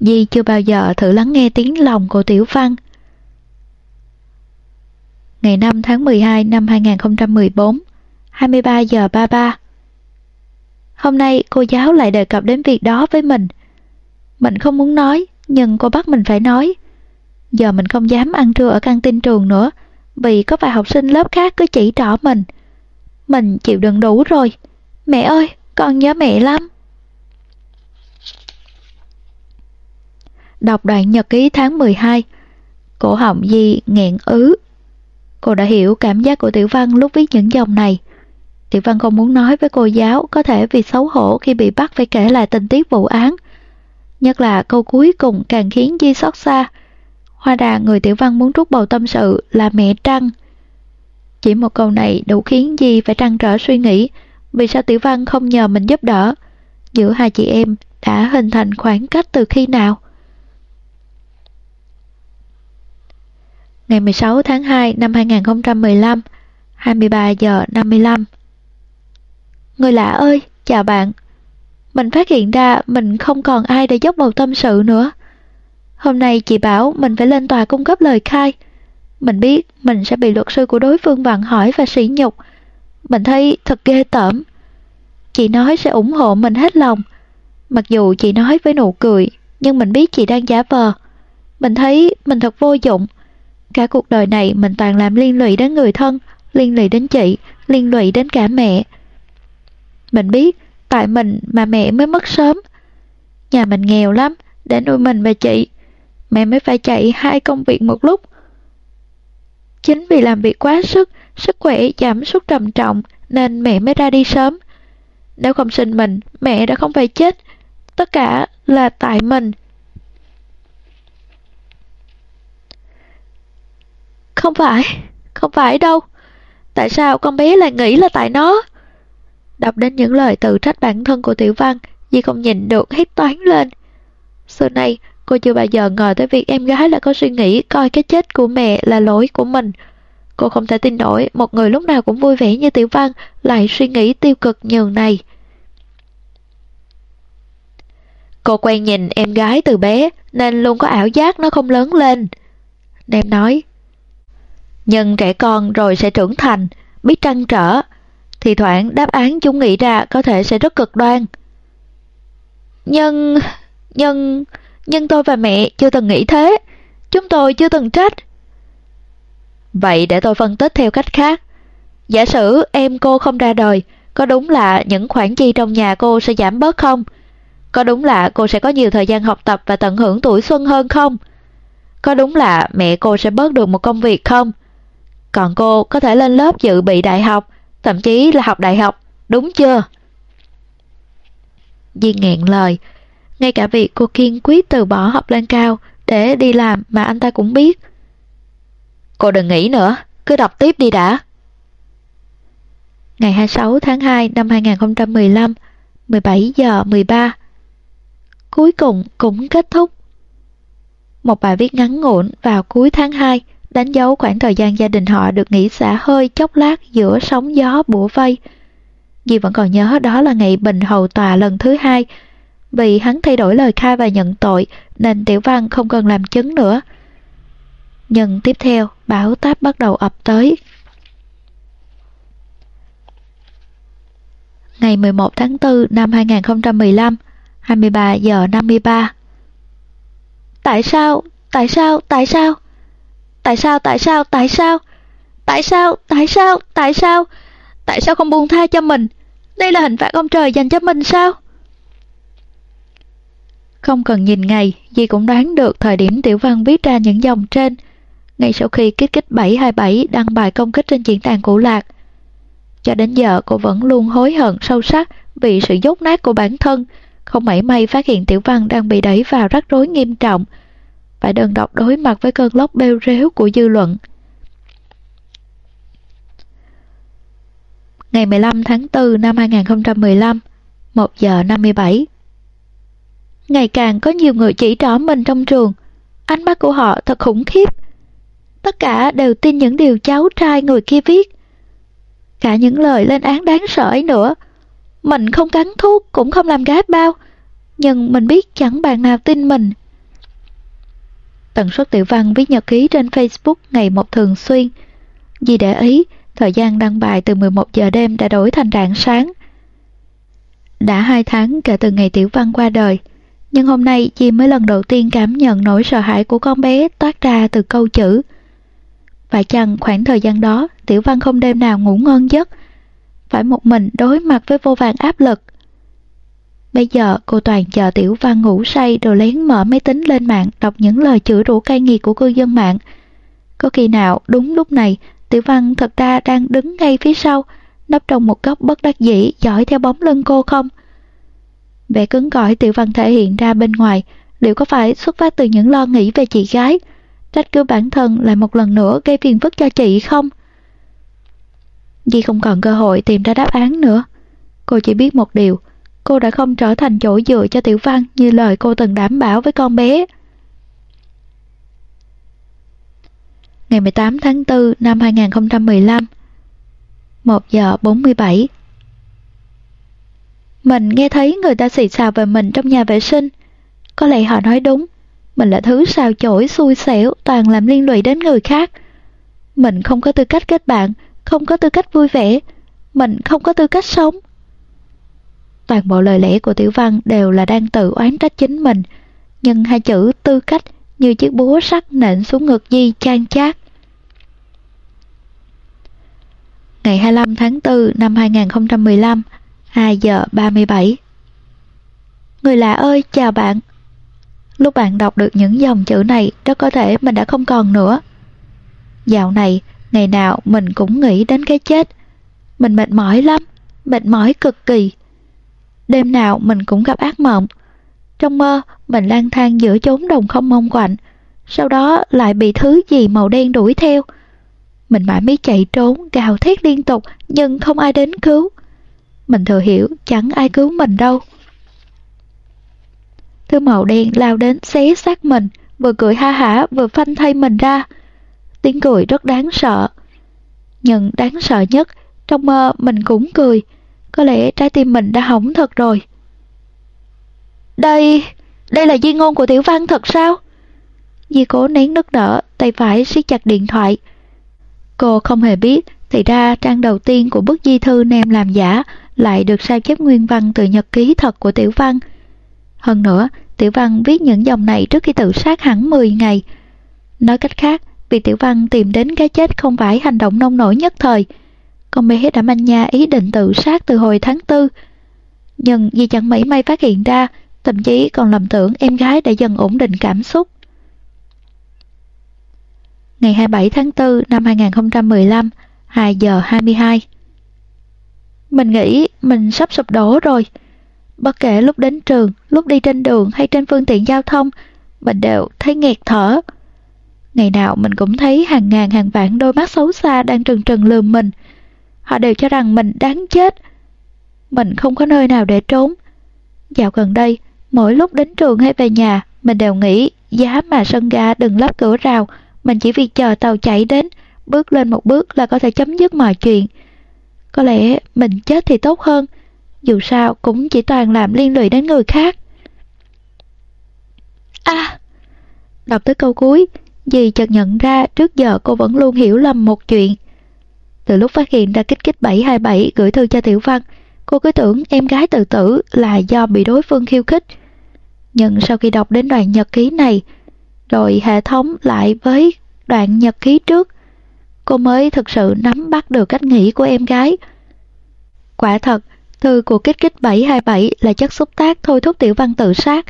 Di chưa bao giờ thử lắng nghe tiếng lòng của Tiểu Văn. Ngày 5 tháng 12 năm 2014, 23 giờ 33. Hôm nay cô giáo lại đề cập đến việc đó với mình. Mình không muốn nói, nhưng cô bắt mình phải nói. Giờ mình không dám ăn trưa ở căng tin trường nữa, vì có vài học sinh lớp khác cứ chỉ trỏ mình. Mình chịu đựng đủ rồi. Mẹ ơi, con nhớ mẹ lắm. Đọc đoạn nhật ký tháng 12, cổ họng Di nghẹn ứ. Cô đã hiểu cảm giác của Tiểu Văn lúc viết những dòng này. Tiểu Văn không muốn nói với cô giáo có thể vì xấu hổ khi bị bắt phải kể lại tình tiết vụ án. Nhất là câu cuối cùng càng khiến Di xót xa. Hoa đà người Tiểu Văn muốn rút bầu tâm sự là mẹ Trăng. Chỉ một câu này đủ khiến Di phải trăn trở suy nghĩ vì sao Tiểu Văn không nhờ mình giúp đỡ. Giữa hai chị em đã hình thành khoảng cách từ khi nào? ngày 16 tháng 2 năm 2015, 23 giờ 55. Người lạ ơi, chào bạn. Mình phát hiện ra mình không còn ai để dốc bầu tâm sự nữa. Hôm nay chị bảo mình phải lên tòa cung cấp lời khai. Mình biết mình sẽ bị luật sư của đối phương vặn hỏi và sỉ nhục. Mình thấy thật ghê tởm. Chị nói sẽ ủng hộ mình hết lòng. Mặc dù chị nói với nụ cười, nhưng mình biết chị đang giả vờ. Mình thấy mình thật vô dụng. Cả cuộc đời này mình toàn làm liên lụy đến người thân, liên lụy đến chị, liên lụy đến cả mẹ. Mình biết, tại mình mà mẹ mới mất sớm. Nhà mình nghèo lắm, để nuôi mình và chị. Mẹ mới phải chạy hai công việc một lúc. Chính vì làm việc quá sức, sức khỏe giảm sút trầm trọng nên mẹ mới ra đi sớm. Nếu không sinh mình, mẹ đã không phải chết. Tất cả là tại mình. Không phải, không phải đâu. Tại sao con bé lại nghĩ là tại nó? Đọc đến những lời tự trách bản thân của Tiểu Văn, Di không nhìn được hét toán lên. Xưa nay, cô chưa bao giờ ngờ tới việc em gái lại có suy nghĩ coi cái chết của mẹ là lỗi của mình. Cô không thể tin nổi một người lúc nào cũng vui vẻ như Tiểu Văn lại suy nghĩ tiêu cực nhường này. Cô quen nhìn em gái từ bé nên luôn có ảo giác nó không lớn lên. Nem nói, nhưng trẻ con rồi sẽ trưởng thành, biết trăn trở, thì thoảng đáp án chúng nghĩ ra có thể sẽ rất cực đoan. Nhưng, nhưng, nhưng tôi và mẹ chưa từng nghĩ thế, chúng tôi chưa từng trách. Vậy để tôi phân tích theo cách khác. Giả sử em cô không ra đời, có đúng là những khoản chi trong nhà cô sẽ giảm bớt không? Có đúng là cô sẽ có nhiều thời gian học tập và tận hưởng tuổi xuân hơn không? Có đúng là mẹ cô sẽ bớt được một công việc không? Còn cô có thể lên lớp dự bị đại học, thậm chí là học đại học, đúng chưa? Di nghẹn lời. Ngay cả việc cô kiên quyết từ bỏ học lên cao để đi làm mà anh ta cũng biết. Cô đừng nghĩ nữa, cứ đọc tiếp đi đã. Ngày 26 tháng 2 năm 2015, 17 giờ 13. Cuối cùng cũng kết thúc. Một bài viết ngắn ngủn vào cuối tháng 2 đánh dấu khoảng thời gian gia đình họ được nghỉ xả hơi chốc lát giữa sóng gió bủa vây. Dì vẫn còn nhớ đó là ngày bình hầu tòa lần thứ hai. Vì hắn thay đổi lời khai và nhận tội nên Tiểu Văn không cần làm chứng nữa. Nhưng tiếp theo, bão táp bắt đầu ập tới. Ngày 11 tháng 4 năm 2015, 23 giờ 53. Tại sao? Tại sao? Tại sao? Tại sao? Tại sao? Tại sao? Tại sao? Tại sao? Tại sao? Tại sao không buông tha cho mình? Đây là hình phạt ông trời dành cho mình sao? Không cần nhìn ngày, Di cũng đoán được thời điểm Tiểu Văn viết ra những dòng trên. Ngay sau khi kích kích 727 đăng bài công kích trên diễn đàn cũ lạc. Cho đến giờ cô vẫn luôn hối hận sâu sắc vì sự dốt nát của bản thân, không mảy may phát hiện Tiểu Văn đang bị đẩy vào rắc rối nghiêm trọng, phải đơn độc đối mặt với cơn lốc bêu rếu của dư luận. Ngày 15 tháng 4 năm 2015, 1 giờ 57 Ngày càng có nhiều người chỉ trỏ mình trong trường, ánh mắt của họ thật khủng khiếp. Tất cả đều tin những điều cháu trai người kia viết. Cả những lời lên án đáng sợ ấy nữa. Mình không cắn thuốc cũng không làm gái bao, nhưng mình biết chẳng bạn nào tin mình. Tần suất tiểu văn viết nhật ký trên Facebook ngày một thường xuyên. Vì để ý, thời gian đăng bài từ 11 giờ đêm đã đổi thành rạng sáng. Đã hai tháng kể từ ngày tiểu văn qua đời, nhưng hôm nay chị mới lần đầu tiên cảm nhận nỗi sợ hãi của con bé toát ra từ câu chữ. phải chăng khoảng thời gian đó, tiểu văn không đêm nào ngủ ngon giấc, phải một mình đối mặt với vô vàng áp lực. Bây giờ cô toàn chờ Tiểu Văn ngủ say rồi lén mở máy tính lên mạng đọc những lời chửi rủa cay nghiệt của cư dân mạng. Có khi nào đúng lúc này Tiểu Văn thật ra đang đứng ngay phía sau, nấp trong một góc bất đắc dĩ dõi theo bóng lưng cô không? Vẻ cứng cỏi Tiểu Văn thể hiện ra bên ngoài liệu có phải xuất phát từ những lo nghĩ về chị gái, trách cứ bản thân lại một lần nữa gây phiền phức cho chị không? Di không còn cơ hội tìm ra đáp án nữa. Cô chỉ biết một điều, cô đã không trở thành chỗ dựa cho Tiểu Văn như lời cô từng đảm bảo với con bé. Ngày 18 tháng 4 năm 2015 1 giờ 47 Mình nghe thấy người ta xì xào về mình trong nhà vệ sinh. Có lẽ họ nói đúng. Mình là thứ xào chổi xui xẻo toàn làm liên lụy đến người khác. Mình không có tư cách kết bạn, không có tư cách vui vẻ. Mình không có tư cách sống. Toàn bộ lời lẽ của Tiểu Văn đều là đang tự oán trách chính mình, nhưng hai chữ tư cách như chiếc búa sắt nện xuống ngực Di chan chát. Ngày 25 tháng 4 năm 2015, 2 giờ 37 Người lạ ơi, chào bạn. Lúc bạn đọc được những dòng chữ này, rất có thể mình đã không còn nữa. Dạo này, ngày nào mình cũng nghĩ đến cái chết. Mình mệt mỏi lắm, mệt mỏi cực kỳ. Đêm nào mình cũng gặp ác mộng. Trong mơ, mình lang thang giữa chốn đồng không mong quạnh, sau đó lại bị thứ gì màu đen đuổi theo. Mình mãi mới chạy trốn, gào thét liên tục, nhưng không ai đến cứu. Mình thừa hiểu chẳng ai cứu mình đâu. Thứ màu đen lao đến xé xác mình, vừa cười ha hả vừa phanh thay mình ra. Tiếng cười rất đáng sợ. Nhưng đáng sợ nhất, trong mơ mình cũng cười. Có lẽ trái tim mình đã hỏng thật rồi. Đây, đây là di ngôn của Tiểu Văn thật sao? Di cố nén nức nở, tay phải siết chặt điện thoại. Cô không hề biết, thì ra trang đầu tiên của bức di thư nem làm giả lại được sao chép nguyên văn từ nhật ký thật của Tiểu Văn. Hơn nữa, Tiểu Văn viết những dòng này trước khi tự sát hẳn 10 ngày. Nói cách khác, vì Tiểu Văn tìm đến cái chết không phải hành động nông nổi nhất thời. Con bé đã manh nha ý định tự sát từ hồi tháng tư Nhưng vì chẳng mấy may phát hiện ra, thậm chí còn lầm tưởng em gái đã dần ổn định cảm xúc. Ngày 27 tháng 4 năm 2015, 2 giờ 22 Mình nghĩ mình sắp sụp đổ rồi. Bất kể lúc đến trường, lúc đi trên đường hay trên phương tiện giao thông, mình đều thấy nghẹt thở. Ngày nào mình cũng thấy hàng ngàn hàng vạn đôi mắt xấu xa đang trừng trừng lườm mình. Họ đều cho rằng mình đáng chết. Mình không có nơi nào để trốn. Dạo gần đây, mỗi lúc đến trường hay về nhà, mình đều nghĩ giá mà sân ga đừng lắp cửa rào, mình chỉ việc chờ tàu chạy đến, bước lên một bước là có thể chấm dứt mọi chuyện. Có lẽ mình chết thì tốt hơn, dù sao cũng chỉ toàn làm liên lụy đến người khác. À! Đọc tới câu cuối, dì chợt nhận ra trước giờ cô vẫn luôn hiểu lầm một chuyện. Từ lúc phát hiện ra kích kích 727 gửi thư cho Tiểu Văn, cô cứ tưởng em gái tự tử là do bị đối phương khiêu khích. Nhưng sau khi đọc đến đoạn nhật ký này, rồi hệ thống lại với đoạn nhật ký trước, cô mới thực sự nắm bắt được cách nghĩ của em gái. Quả thật, thư của kích kích 727 là chất xúc tác thôi thúc tiểu văn tự sát.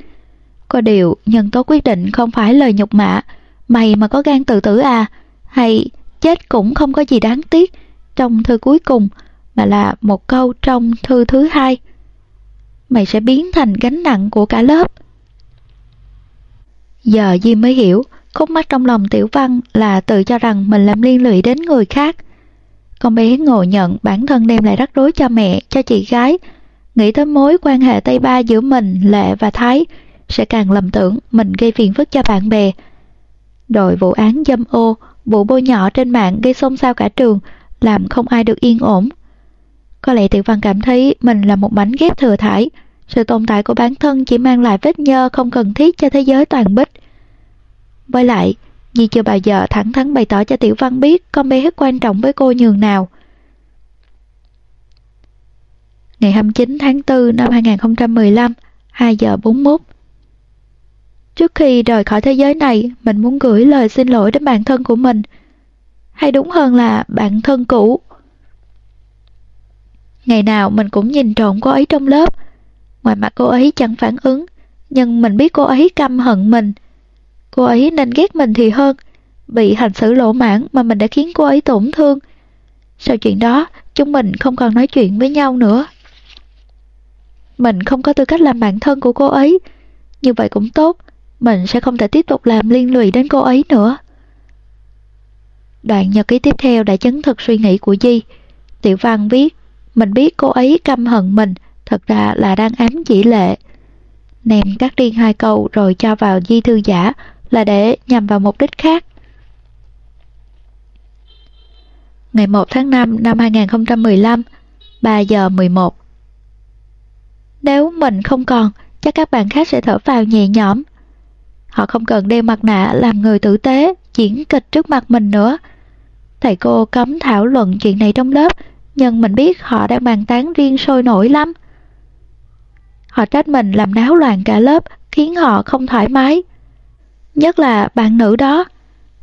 Có điều, nhân tố quyết định không phải lời nhục mạ, mày mà có gan tự tử à, hay chết cũng không có gì đáng tiếc trong thư cuối cùng, mà là một câu trong thư thứ hai. Mày sẽ biến thành gánh nặng của cả lớp. Giờ Di mới hiểu, khúc mắt trong lòng Tiểu Văn là tự cho rằng mình làm liên lụy đến người khác. Con bé ngồi nhận bản thân đem lại rắc rối cho mẹ, cho chị gái. Nghĩ tới mối quan hệ Tây Ba giữa mình, Lệ và Thái, sẽ càng lầm tưởng mình gây phiền phức cho bạn bè. đội vụ án dâm ô, vụ bôi nhọ trên mạng gây xôn xao cả trường, làm không ai được yên ổn. Có lẽ Tiểu Văn cảm thấy mình là một mảnh ghép thừa thải, sự tồn tại của bản thân chỉ mang lại vết nhơ không cần thiết cho thế giới toàn bích. Với lại, Nhi chưa bao giờ thẳng thắn bày tỏ cho Tiểu Văn biết con bé hết quan trọng với cô nhường nào. Ngày 29 tháng 4 năm 2015, 2 giờ 41 Trước khi rời khỏi thế giới này, mình muốn gửi lời xin lỗi đến bản thân của mình. Hay đúng hơn là bạn thân cũ. Ngày nào mình cũng nhìn trộm cô ấy trong lớp. Ngoài mặt cô ấy chẳng phản ứng, nhưng mình biết cô ấy căm hận mình. Cô ấy nên ghét mình thì hơn, bị hành xử lỗ mãn mà mình đã khiến cô ấy tổn thương. Sau chuyện đó, chúng mình không còn nói chuyện với nhau nữa. Mình không có tư cách làm bạn thân của cô ấy, như vậy cũng tốt, mình sẽ không thể tiếp tục làm liên lụy đến cô ấy nữa. Đoạn nhật ký tiếp theo đã chứng thực suy nghĩ của Di. Tiểu Văn viết, mình biết cô ấy căm hận mình, thật ra là đang ám chỉ lệ. Nèm cắt riêng hai câu rồi cho vào di thư giả là để nhằm vào mục đích khác. Ngày 1 tháng 5 năm 2015, 3 giờ 11 Nếu mình không còn, chắc các bạn khác sẽ thở vào nhẹ nhõm. Họ không cần đeo mặt nạ làm người tử tế, diễn kịch trước mặt mình nữa. Thầy cô cấm thảo luận chuyện này trong lớp, nhưng mình biết họ đang bàn tán riêng sôi nổi lắm. Họ trách mình làm náo loạn cả lớp, khiến họ không thoải mái. Nhất là bạn nữ đó.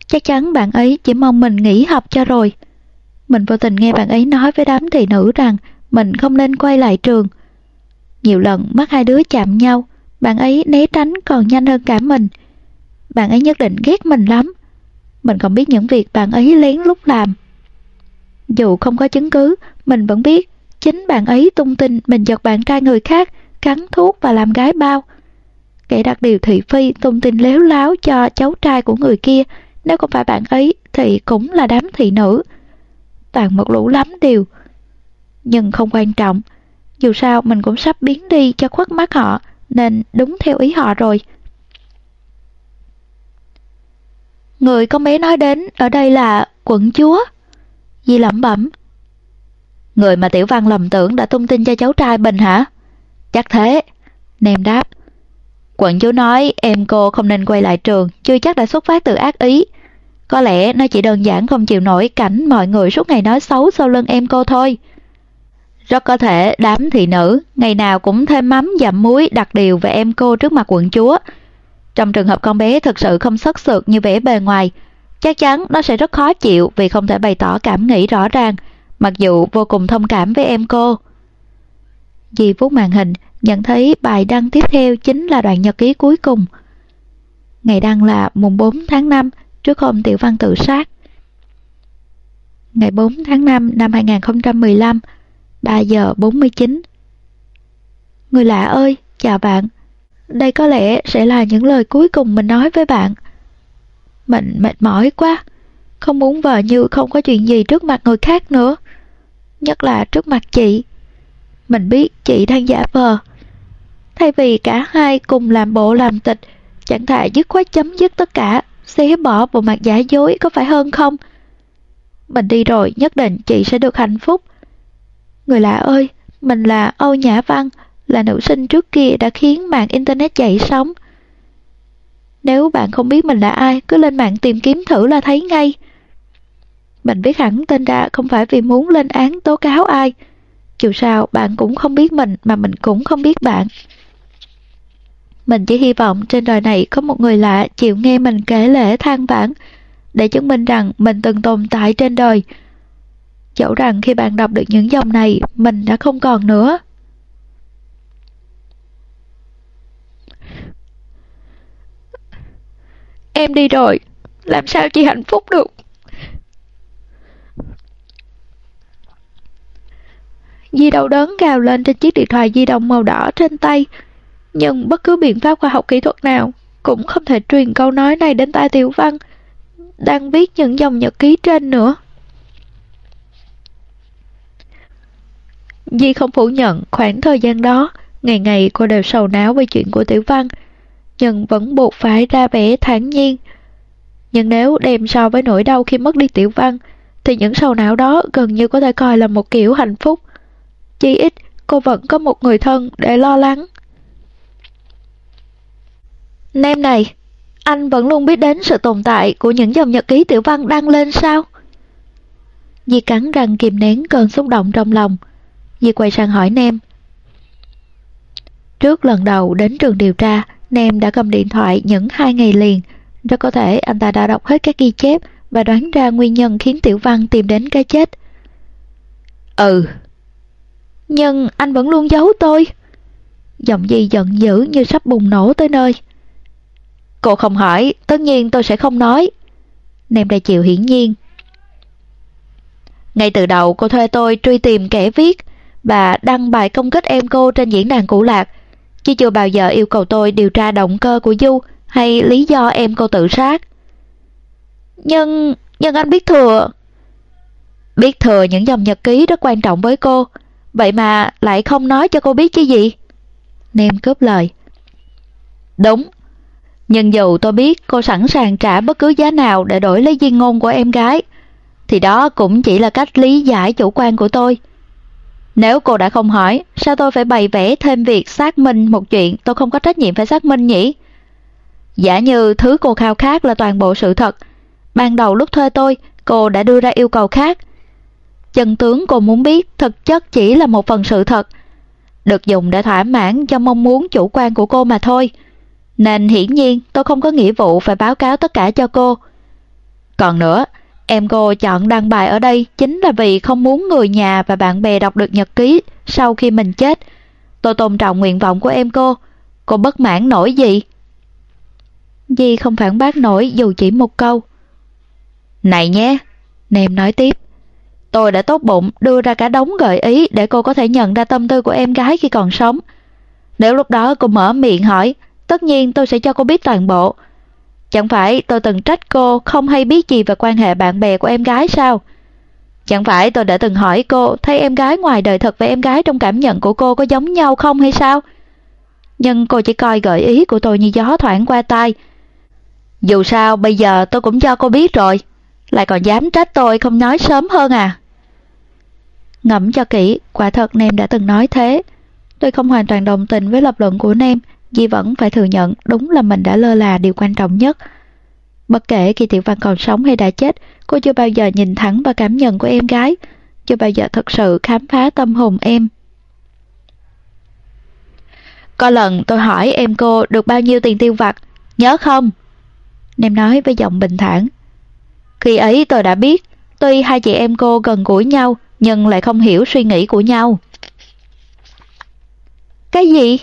Chắc chắn bạn ấy chỉ mong mình nghỉ học cho rồi. Mình vô tình nghe bạn ấy nói với đám thị nữ rằng mình không nên quay lại trường. Nhiều lần mắt hai đứa chạm nhau, bạn ấy né tránh còn nhanh hơn cả mình. Bạn ấy nhất định ghét mình lắm. Mình còn biết những việc bạn ấy lén lúc làm. Dù không có chứng cứ, mình vẫn biết chính bạn ấy tung tin mình giật bạn trai người khác, cắn thuốc và làm gái bao. Kẻ đặt điều thị phi tung tin léo láo cho cháu trai của người kia, nếu không phải bạn ấy thì cũng là đám thị nữ. Toàn một lũ lắm điều. Nhưng không quan trọng, dù sao mình cũng sắp biến đi cho khuất mắt họ, nên đúng theo ý họ rồi. Người con bé nói đến ở đây là quận chúa. Di lẩm bẩm. Người mà Tiểu Văn lầm tưởng đã tung tin cho cháu trai Bình hả? Chắc thế. Nem đáp. Quận chúa nói em cô không nên quay lại trường, chưa chắc đã xuất phát từ ác ý. Có lẽ nó chỉ đơn giản không chịu nổi cảnh mọi người suốt ngày nói xấu sau lưng em cô thôi. Rất có thể đám thị nữ ngày nào cũng thêm mắm dặm muối đặt điều về em cô trước mặt quận chúa. Trong trường hợp con bé thực sự không xuất sượt như vẻ bề ngoài, chắc chắn nó sẽ rất khó chịu vì không thể bày tỏ cảm nghĩ rõ ràng, mặc dù vô cùng thông cảm với em cô. Dì vuốt màn hình, nhận thấy bài đăng tiếp theo chính là đoạn nhật ký cuối cùng. Ngày đăng là mùng 4 tháng 5, trước hôm Tiểu Văn tự sát. Ngày 4 tháng 5 năm 2015, 3 giờ 49. Người lạ ơi, chào bạn. Đây có lẽ sẽ là những lời cuối cùng mình nói với bạn. Mình mệt mỏi quá, không muốn vờ như không có chuyện gì trước mặt người khác nữa. Nhất là trước mặt chị. Mình biết chị đang giả vờ. Thay vì cả hai cùng làm bộ làm tịch, chẳng thà dứt khoát chấm dứt tất cả, xé bỏ bộ mặt giả dối có phải hơn không? Mình đi rồi nhất định chị sẽ được hạnh phúc. Người lạ ơi, mình là Âu Nhã Văn, là nữ sinh trước kia đã khiến mạng Internet dậy sóng. Nếu bạn không biết mình là ai, cứ lên mạng tìm kiếm thử là thấy ngay. Mình biết hẳn tên ra không phải vì muốn lên án tố cáo ai. Dù sao, bạn cũng không biết mình mà mình cũng không biết bạn. Mình chỉ hy vọng trên đời này có một người lạ chịu nghe mình kể lễ than vãn để chứng minh rằng mình từng tồn tại trên đời. Dẫu rằng khi bạn đọc được những dòng này, mình đã không còn nữa. Em đi rồi, làm sao chị hạnh phúc được? Di đầu đớn gào lên trên chiếc điện thoại di động màu đỏ trên tay. Nhưng bất cứ biện pháp khoa học kỹ thuật nào cũng không thể truyền câu nói này đến tai Tiểu Văn, đang viết những dòng nhật ký trên nữa. Di không phủ nhận khoảng thời gian đó, ngày ngày cô đều sầu não về chuyện của Tiểu Văn, nhưng vẫn buộc phải ra vẻ thản nhiên. Nhưng nếu đem so với nỗi đau khi mất đi Tiểu Văn, thì những sầu não đó gần như có thể coi là một kiểu hạnh phúc. Chỉ ít, cô vẫn có một người thân để lo lắng. Nem này, anh vẫn luôn biết đến sự tồn tại của những dòng nhật ký Tiểu Văn đăng lên sao? Di cắn răng kìm nén cơn xúc động trong lòng. Di quay sang hỏi Nem. Trước lần đầu đến trường điều tra, Nem đã cầm điện thoại những hai ngày liền. Rất có thể anh ta đã đọc hết các ghi chép và đoán ra nguyên nhân khiến Tiểu Văn tìm đến cái chết. Ừ. Nhưng anh vẫn luôn giấu tôi. Giọng Di giận dữ như sắp bùng nổ tới nơi. Cô không hỏi, tất nhiên tôi sẽ không nói. Nem đã chịu hiển nhiên. Ngay từ đầu cô thuê tôi truy tìm kẻ viết và đăng bài công kích em cô trên diễn đàn cũ lạc, chứ chưa bao giờ yêu cầu tôi điều tra động cơ của Du hay lý do em cô tự sát. Nhưng, nhưng anh biết thừa. Biết thừa những dòng nhật ký rất quan trọng với cô, vậy mà lại không nói cho cô biết chứ gì? Nem cướp lời. Đúng, nhưng dù tôi biết cô sẵn sàng trả bất cứ giá nào để đổi lấy viên ngôn của em gái, thì đó cũng chỉ là cách lý giải chủ quan của tôi. Nếu cô đã không hỏi, sao tôi phải bày vẽ thêm việc xác minh một chuyện tôi không có trách nhiệm phải xác minh nhỉ? Giả như thứ cô khao khát là toàn bộ sự thật, ban đầu lúc thuê tôi, cô đã đưa ra yêu cầu khác. Chân tướng cô muốn biết thực chất chỉ là một phần sự thật, được dùng để thỏa mãn cho mong muốn chủ quan của cô mà thôi. Nên hiển nhiên tôi không có nghĩa vụ phải báo cáo tất cả cho cô. Còn nữa, Em cô chọn đăng bài ở đây chính là vì không muốn người nhà và bạn bè đọc được nhật ký sau khi mình chết. Tôi tôn trọng nguyện vọng của em cô. Cô bất mãn nổi gì? Di không phản bác nổi dù chỉ một câu. Này nhé, Nem nói tiếp. Tôi đã tốt bụng đưa ra cả đống gợi ý để cô có thể nhận ra tâm tư của em gái khi còn sống. Nếu lúc đó cô mở miệng hỏi, tất nhiên tôi sẽ cho cô biết toàn bộ. Chẳng phải tôi từng trách cô không hay biết gì về quan hệ bạn bè của em gái sao? Chẳng phải tôi đã từng hỏi cô thấy em gái ngoài đời thật với em gái trong cảm nhận của cô có giống nhau không hay sao? nhưng cô chỉ coi gợi ý của tôi như gió thoảng qua tai. Dù sao bây giờ tôi cũng cho cô biết rồi, lại còn dám trách tôi không nói sớm hơn à. Ngẫm cho kỹ, quả thật Nem đã từng nói thế. Tôi không hoàn toàn đồng tình với lập luận của Nem, Di vẫn phải thừa nhận đúng là mình đã lơ là điều quan trọng nhất. Bất kể khi Tiểu Văn còn sống hay đã chết, cô chưa bao giờ nhìn thẳng vào cảm nhận của em gái, chưa bao giờ thật sự khám phá tâm hồn em. Có lần tôi hỏi em cô được bao nhiêu tiền tiêu vặt, nhớ không? Nem nói với giọng bình thản. Khi ấy tôi đã biết, tuy hai chị em cô gần gũi nhau, nhưng lại không hiểu suy nghĩ của nhau. Cái gì?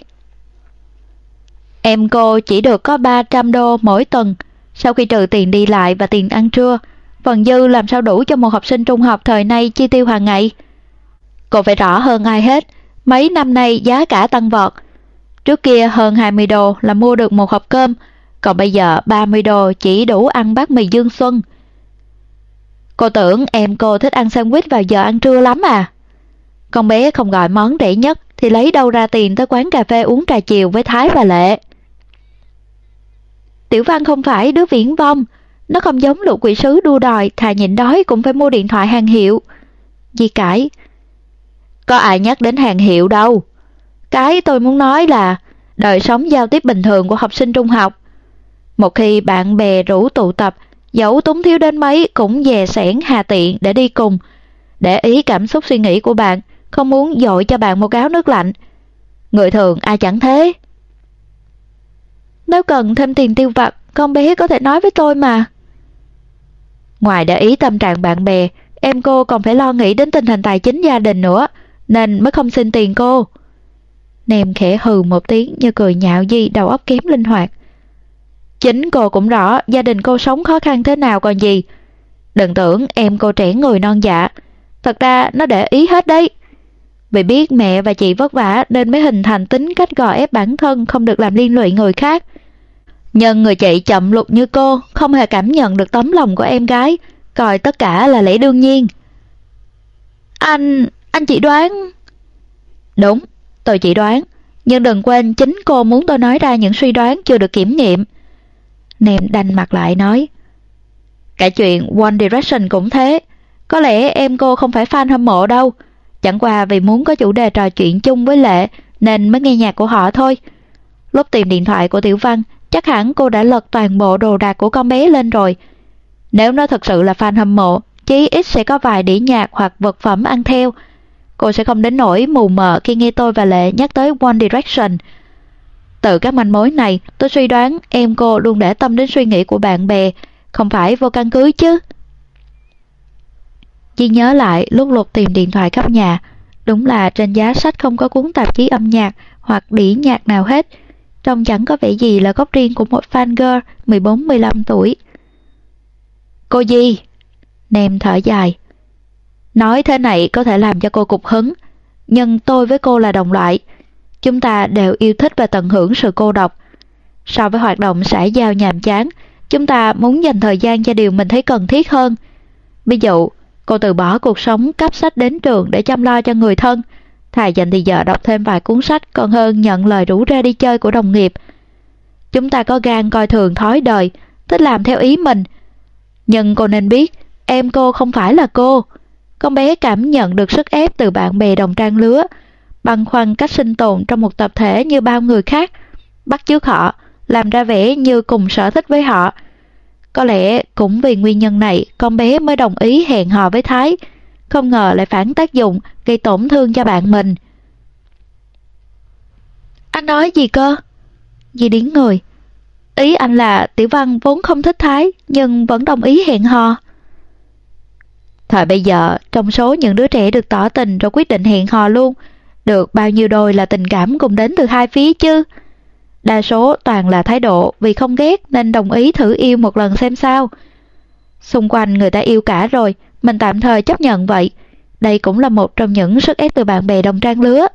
Em cô chỉ được có 300 đô mỗi tuần, sau khi trừ tiền đi lại và tiền ăn trưa, phần dư làm sao đủ cho một học sinh trung học thời nay chi tiêu hàng ngày. Cô phải rõ hơn ai hết, mấy năm nay giá cả tăng vọt. Trước kia hơn 20 đô là mua được một hộp cơm, còn bây giờ 30 đô chỉ đủ ăn bát mì dương xuân. Cô tưởng em cô thích ăn sandwich vào giờ ăn trưa lắm à? Con bé không gọi món rẻ nhất thì lấy đâu ra tiền tới quán cà phê uống trà chiều với Thái và Lệ. Tiểu Văn không phải đứa viễn vong, nó không giống lũ quỷ sứ đua đòi, thà nhịn đói cũng phải mua điện thoại hàng hiệu. Di cãi. Có ai nhắc đến hàng hiệu đâu. Cái tôi muốn nói là đời sống giao tiếp bình thường của học sinh trung học. Một khi bạn bè rủ tụ tập, dẫu túng thiếu đến mấy cũng dè sẻn hà tiện để đi cùng. Để ý cảm xúc suy nghĩ của bạn, không muốn dội cho bạn một gáo nước lạnh. Người thường ai chẳng thế. Nếu cần thêm tiền tiêu vặt, con bé có thể nói với tôi mà. Ngoài để ý tâm trạng bạn bè, em cô còn phải lo nghĩ đến tình hình tài chính gia đình nữa, nên mới không xin tiền cô. Nèm khẽ hừ một tiếng như cười nhạo Di đầu óc kém linh hoạt. Chính cô cũng rõ gia đình cô sống khó khăn thế nào còn gì. Đừng tưởng em cô trẻ người non dạ. Thật ra nó để ý hết đấy. Vì biết mẹ và chị vất vả nên mới hình thành tính cách gò ép bản thân không được làm liên lụy người khác. Nhưng người chị chậm lục như cô không hề cảm nhận được tấm lòng của em gái, coi tất cả là lẽ đương nhiên. Anh, anh chỉ đoán... Đúng, tôi chỉ đoán. Nhưng đừng quên chính cô muốn tôi nói ra những suy đoán chưa được kiểm nghiệm. Nèm đành mặt lại nói. Cả chuyện One Direction cũng thế. Có lẽ em cô không phải fan hâm mộ đâu. Chẳng qua vì muốn có chủ đề trò chuyện chung với Lệ nên mới nghe nhạc của họ thôi. Lúc tìm điện thoại của Tiểu Văn, chắc hẳn cô đã lật toàn bộ đồ đạc của con bé lên rồi. Nếu nó thật sự là fan hâm mộ, chí ít sẽ có vài đĩa nhạc hoặc vật phẩm ăn theo. Cô sẽ không đến nỗi mù mờ khi nghe tôi và Lệ nhắc tới One Direction. Từ các manh mối này, tôi suy đoán em cô luôn để tâm đến suy nghĩ của bạn bè, không phải vô căn cứ chứ. Di nhớ lại lúc lục tìm điện thoại khắp nhà, đúng là trên giá sách không có cuốn tạp chí âm nhạc hoặc đĩa nhạc nào hết, trông chẳng có vẻ gì là góc riêng của một fan girl 14-15 tuổi. Cô gì? Nem thở dài. Nói thế này có thể làm cho cô cục hứng, nhưng tôi với cô là đồng loại. Chúng ta đều yêu thích và tận hưởng sự cô độc. So với hoạt động xã giao nhàm chán, chúng ta muốn dành thời gian cho điều mình thấy cần thiết hơn. Ví dụ, cô từ bỏ cuộc sống cấp sách đến trường để chăm lo cho người thân, thà dành thì giờ đọc thêm vài cuốn sách còn hơn nhận lời rủ ra đi chơi của đồng nghiệp. Chúng ta có gan coi thường thói đời, thích làm theo ý mình. Nhưng cô nên biết, em cô không phải là cô. Con bé cảm nhận được sức ép từ bạn bè đồng trang lứa, băn khoăn cách sinh tồn trong một tập thể như bao người khác, bắt chước họ, làm ra vẻ như cùng sở thích với họ. Có lẽ cũng vì nguyên nhân này con bé mới đồng ý hẹn hò với Thái, không ngờ lại phản tác dụng gây tổn thương cho bạn mình. Anh nói gì cơ? Di điến người. Ý anh là Tiểu Văn vốn không thích Thái nhưng vẫn đồng ý hẹn hò. Thời bây giờ, trong số những đứa trẻ được tỏ tình rồi quyết định hẹn hò luôn, được bao nhiêu đôi là tình cảm cùng đến từ hai phía chứ. Đa số toàn là thái độ vì không ghét nên đồng ý thử yêu một lần xem sao. Xung quanh người ta yêu cả rồi, mình tạm thời chấp nhận vậy. Đây cũng là một trong những sức ép từ bạn bè đồng trang lứa.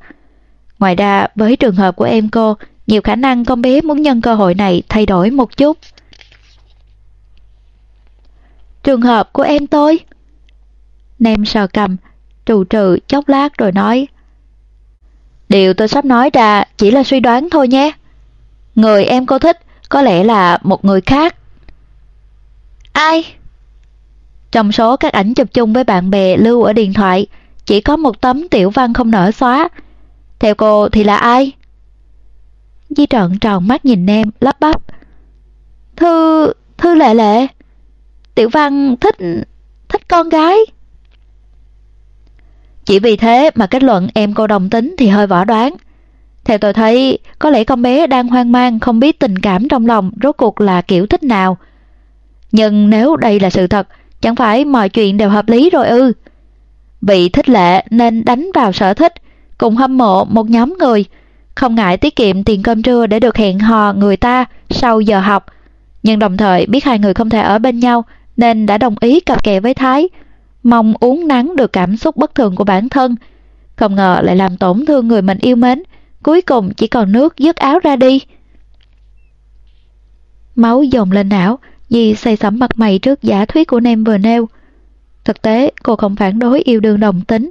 Ngoài ra, với trường hợp của em cô, nhiều khả năng con bé muốn nhân cơ hội này thay đổi một chút. Trường hợp của em tôi? Nem sờ cầm, trù trừ chốc lát rồi nói. Điều tôi sắp nói ra chỉ là suy đoán thôi nhé. Người em cô thích có lẽ là một người khác. Ai? Trong số các ảnh chụp chung với bạn bè lưu ở điện thoại, chỉ có một tấm tiểu văn không nở xóa. Theo cô thì là ai? Di trọn tròn mắt nhìn em, lắp bắp. Thư... Thư lệ lệ. Tiểu văn thích... thích con gái. Chỉ vì thế mà kết luận em cô đồng tính thì hơi võ đoán. Theo tôi thấy, có lẽ con bé đang hoang mang không biết tình cảm trong lòng rốt cuộc là kiểu thích nào. Nhưng nếu đây là sự thật, chẳng phải mọi chuyện đều hợp lý rồi ư. Vì thích lệ nên đánh vào sở thích, cùng hâm mộ một nhóm người, không ngại tiết kiệm tiền cơm trưa để được hẹn hò người ta sau giờ học. Nhưng đồng thời biết hai người không thể ở bên nhau nên đã đồng ý cặp kè với Thái, mong uống nắng được cảm xúc bất thường của bản thân. Không ngờ lại làm tổn thương người mình yêu mến, cuối cùng chỉ còn nước dứt áo ra đi. Máu dồn lên não, Di say sẩm mặt mày trước giả thuyết của Nem vừa nêu. Thực tế, cô không phản đối yêu đương đồng tính.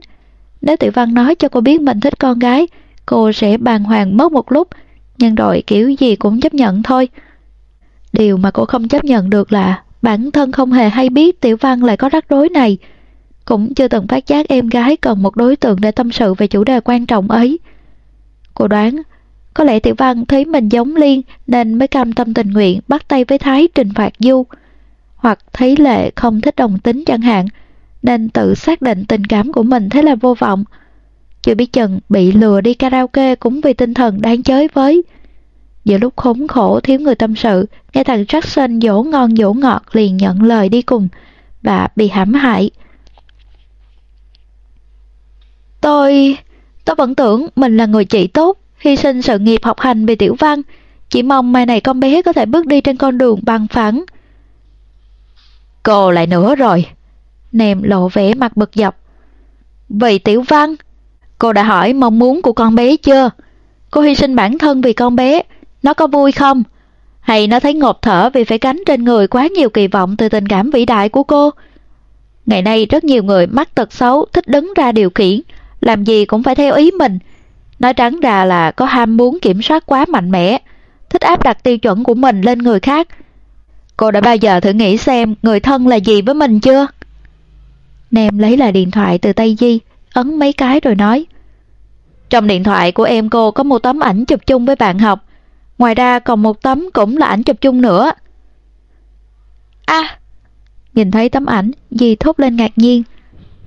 Nếu Tiểu Văn nói cho cô biết mình thích con gái, cô sẽ bàng hoàng mất một lúc, nhưng rồi kiểu gì cũng chấp nhận thôi. Điều mà cô không chấp nhận được là bản thân không hề hay biết Tiểu Văn lại có rắc rối này. Cũng chưa từng phát giác em gái cần một đối tượng để tâm sự về chủ đề quan trọng ấy. Cô đoán, có lẽ Tiểu Văn thấy mình giống Liên nên mới cam tâm tình nguyện bắt tay với Thái trừng phạt Du. Hoặc thấy Lệ không thích đồng tính chẳng hạn, nên tự xác định tình cảm của mình thế là vô vọng. Chưa biết chừng bị lừa đi karaoke cũng vì tinh thần đang chới với. Giữa lúc khốn khổ thiếu người tâm sự, nghe thằng Jackson dỗ ngon dỗ ngọt liền nhận lời đi cùng và bị hãm hại. Tôi... tôi vẫn tưởng mình là người chị tốt, hy sinh sự nghiệp học hành vì tiểu văn, chỉ mong mai này con bé có thể bước đi trên con đường bằng phẳng. Cô lại nữa rồi. Nèm lộ vẻ mặt bực dọc. Vì tiểu văn, cô đã hỏi mong muốn của con bé chưa? Cô hy sinh bản thân vì con bé, nó có vui không? Hay nó thấy ngột thở vì phải gánh trên người quá nhiều kỳ vọng từ tình cảm vĩ đại của cô? Ngày nay rất nhiều người mắc tật xấu thích đứng ra điều khiển, làm gì cũng phải theo ý mình. Nói trắng ra là có ham muốn kiểm soát quá mạnh mẽ, thích áp đặt tiêu chuẩn của mình lên người khác. Cô đã bao giờ thử nghĩ xem người thân là gì với mình chưa? Nem lấy lại điện thoại từ tay Di, ấn mấy cái rồi nói. Trong điện thoại của em cô có một tấm ảnh chụp chung với bạn học. Ngoài ra còn một tấm cũng là ảnh chụp chung nữa. À! Nhìn thấy tấm ảnh, Di thốt lên ngạc nhiên.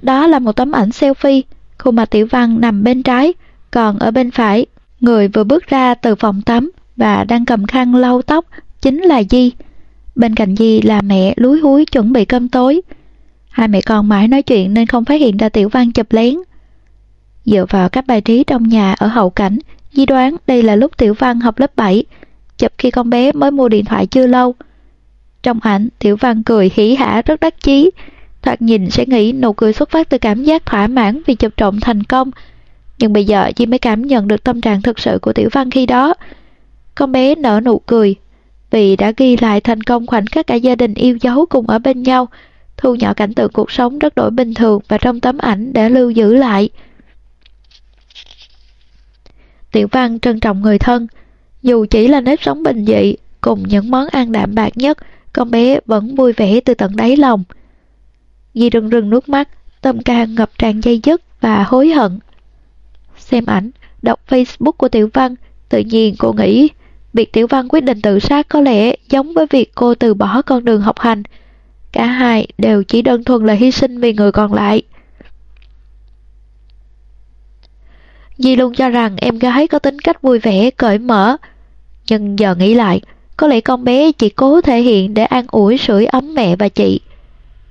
Đó là một tấm ảnh selfie, khuôn mặt tiểu văn nằm bên trái, còn ở bên phải, người vừa bước ra từ phòng tắm và đang cầm khăn lau tóc chính là Di. Bên cạnh Di là mẹ lúi húi chuẩn bị cơm tối. Hai mẹ con mãi nói chuyện nên không phát hiện ra tiểu văn chụp lén. Dựa vào các bài trí trong nhà ở hậu cảnh, Di đoán đây là lúc Tiểu Văn học lớp 7, chụp khi con bé mới mua điện thoại chưa lâu. Trong ảnh, Tiểu Văn cười hỉ hả rất đắc chí. Thoạt nhìn sẽ nghĩ nụ cười xuất phát từ cảm giác thỏa mãn vì chụp trộm thành công. Nhưng bây giờ chị mới cảm nhận được tâm trạng thực sự của Tiểu Văn khi đó. Con bé nở nụ cười, vì đã ghi lại thành công khoảnh khắc cả gia đình yêu dấu cùng ở bên nhau, thu nhỏ cảnh tượng cuộc sống rất đổi bình thường và trong tấm ảnh để lưu giữ lại. Tiểu Văn trân trọng người thân. Dù chỉ là nếp sống bình dị, cùng những món ăn đạm bạc nhất, con bé vẫn vui vẻ từ tận đáy lòng. Di rưng rưng nước mắt, tâm can ngập tràn dây dứt và hối hận. Xem ảnh, đọc Facebook của Tiểu Văn, tự nhiên cô nghĩ việc Tiểu Văn quyết định tự sát có lẽ giống với việc cô từ bỏ con đường học hành. Cả hai đều chỉ đơn thuần là hy sinh vì người còn lại. Di luôn cho rằng em gái có tính cách vui vẻ, cởi mở. Nhưng giờ nghĩ lại, có lẽ con bé chỉ cố thể hiện để an ủi sưởi ấm mẹ và chị.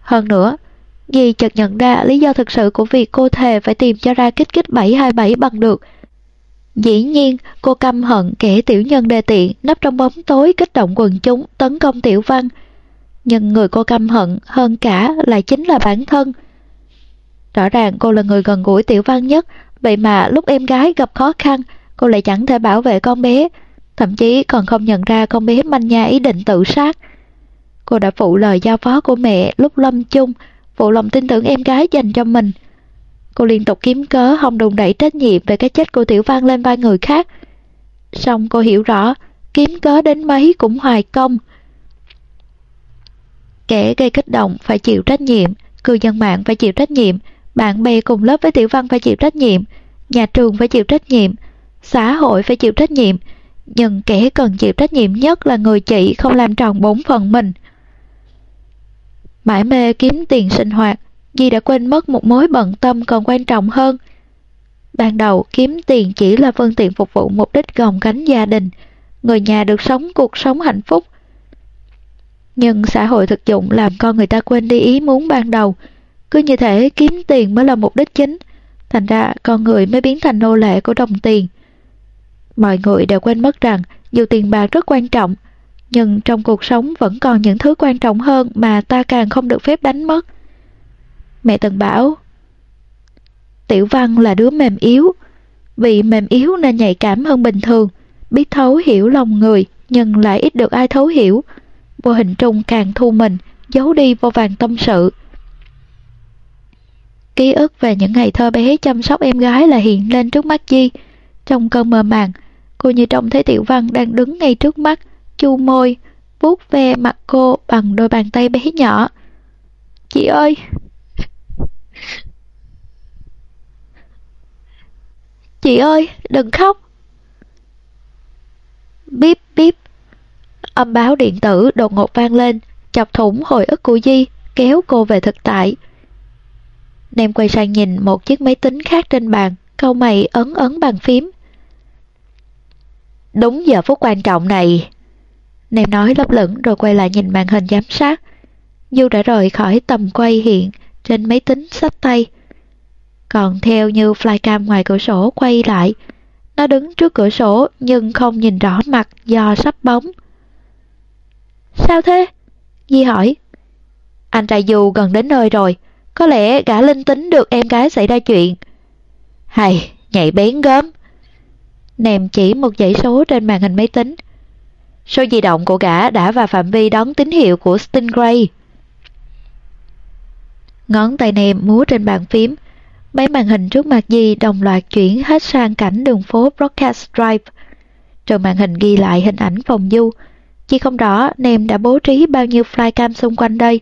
Hơn nữa, Di chợt nhận ra lý do thực sự của việc cô thề phải tìm cho ra kích kích 727 bằng được. Dĩ nhiên, cô căm hận kẻ tiểu nhân đề tiện nấp trong bóng tối kích động quần chúng tấn công tiểu văn. Nhưng người cô căm hận hơn cả lại chính là bản thân. Rõ ràng cô là người gần gũi tiểu văn nhất Vậy mà lúc em gái gặp khó khăn, cô lại chẳng thể bảo vệ con bé, thậm chí còn không nhận ra con bé manh nha ý định tự sát. Cô đã phụ lời giao phó của mẹ lúc lâm chung, phụ lòng tin tưởng em gái dành cho mình. Cô liên tục kiếm cớ không đùng đẩy trách nhiệm về cái chết của Tiểu Văn lên vai người khác. Xong cô hiểu rõ, kiếm cớ đến mấy cũng hoài công. Kẻ gây kích động phải chịu trách nhiệm, cư dân mạng phải chịu trách nhiệm, bạn bè cùng lớp với Tiểu Văn phải chịu trách nhiệm, nhà trường phải chịu trách nhiệm, xã hội phải chịu trách nhiệm, nhưng kẻ cần chịu trách nhiệm nhất là người chị không làm tròn bổn phận mình. Mãi mê kiếm tiền sinh hoạt, Di đã quên mất một mối bận tâm còn quan trọng hơn. Ban đầu kiếm tiền chỉ là phương tiện phục vụ mục đích gồng gánh gia đình, người nhà được sống cuộc sống hạnh phúc. Nhưng xã hội thực dụng làm con người ta quên đi ý muốn ban đầu, cứ như thể kiếm tiền mới là mục đích chính, thành ra con người mới biến thành nô lệ của đồng tiền. Mọi người đều quên mất rằng dù tiền bạc rất quan trọng, nhưng trong cuộc sống vẫn còn những thứ quan trọng hơn mà ta càng không được phép đánh mất. Mẹ từng bảo, Tiểu Văn là đứa mềm yếu, vì mềm yếu nên nhạy cảm hơn bình thường, biết thấu hiểu lòng người nhưng lại ít được ai thấu hiểu. Vô hình trung càng thu mình, giấu đi vô vàng tâm sự. Ký ức về những ngày thơ bé chăm sóc em gái là hiện lên trước mắt Di. Trong cơn mơ màng, cô như trông thấy Tiểu Văn đang đứng ngay trước mắt, chu môi, vuốt ve mặt cô bằng đôi bàn tay bé nhỏ. Chị ơi! [LAUGHS] Chị ơi, đừng khóc! Bíp bíp! Âm báo điện tử đột ngột vang lên, chọc thủng hồi ức của Di, kéo cô về thực tại. Nem quay sang nhìn một chiếc máy tính khác trên bàn, câu mày ấn ấn bàn phím. Đúng giờ phút quan trọng này. Nem nói lấp lửng rồi quay lại nhìn màn hình giám sát. Du đã rời khỏi tầm quay hiện trên máy tính sách tay. Còn theo như flycam ngoài cửa sổ quay lại, nó đứng trước cửa sổ nhưng không nhìn rõ mặt do sắp bóng. Sao thế? Di hỏi. Anh trai Du gần đến nơi rồi, có lẽ gã linh tính được em gái xảy ra chuyện. Hay, nhảy bén gớm. Nèm chỉ một dãy số trên màn hình máy tính. Số di động của gã đã vào phạm vi đón tín hiệu của Stingray. Ngón tay nèm múa trên bàn phím. Mấy màn hình trước mặt Di đồng loạt chuyển hết sang cảnh đường phố Broadcast Drive. Trên màn hình ghi lại hình ảnh phòng du. Chỉ không rõ Nem đã bố trí bao nhiêu flycam xung quanh đây,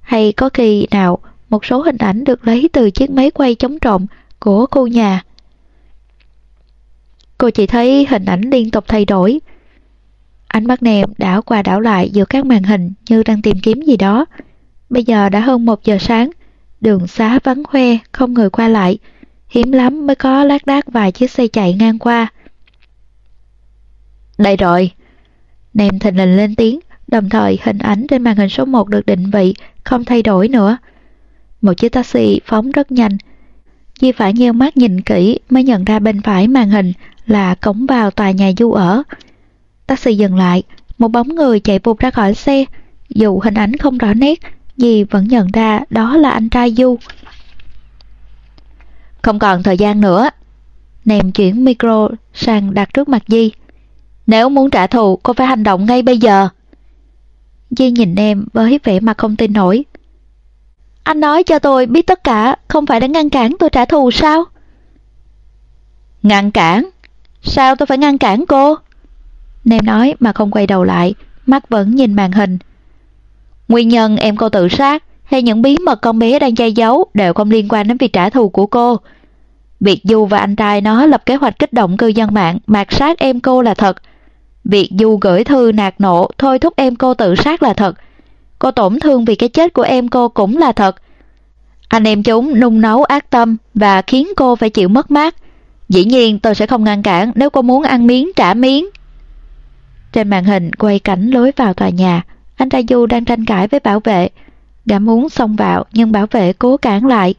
hay có khi nào một số hình ảnh được lấy từ chiếc máy quay chống trộm của khu nhà. Cô chỉ thấy hình ảnh liên tục thay đổi. Ánh mắt nèm đảo qua đảo lại giữa các màn hình như đang tìm kiếm gì đó. Bây giờ đã hơn một giờ sáng, đường xá vắng hoe, không người qua lại. Hiếm lắm mới có lác đác vài chiếc xe chạy ngang qua. Đây rồi! Nèm thình lình lên tiếng, đồng thời hình ảnh trên màn hình số 1 được định vị, không thay đổi nữa. Một chiếc taxi phóng rất nhanh. Di phải nheo mắt nhìn kỹ mới nhận ra bên phải màn hình là cổng vào tòa nhà du ở. Taxi dừng lại, một bóng người chạy vụt ra khỏi xe. Dù hình ảnh không rõ nét, Di vẫn nhận ra đó là anh trai Du. Không còn thời gian nữa. Nèm chuyển micro sang đặt trước mặt Di. Nếu muốn trả thù, cô phải hành động ngay bây giờ. Di nhìn em với vẻ mặt không tin nổi. Anh nói cho tôi biết tất cả, không phải để ngăn cản tôi trả thù sao? Ngăn cản? Sao tôi phải ngăn cản cô? Nem nói mà không quay đầu lại, mắt vẫn nhìn màn hình. Nguyên nhân em cô tự sát hay những bí mật con bé đang che giấu đều không liên quan đến việc trả thù của cô. Việc Du và anh trai nó lập kế hoạch kích động cư dân mạng mạt sát em cô là thật. Việc Du gửi thư nạt nộ thôi thúc em cô tự sát là thật. Cô tổn thương vì cái chết của em cô cũng là thật. Anh em chúng nung nấu ác tâm và khiến cô phải chịu mất mát. Dĩ nhiên tôi sẽ không ngăn cản nếu cô muốn ăn miếng trả miếng. Trên màn hình quay cảnh lối vào tòa nhà, anh trai Du đang tranh cãi với bảo vệ. Gã muốn xông vào nhưng bảo vệ cố cản lại.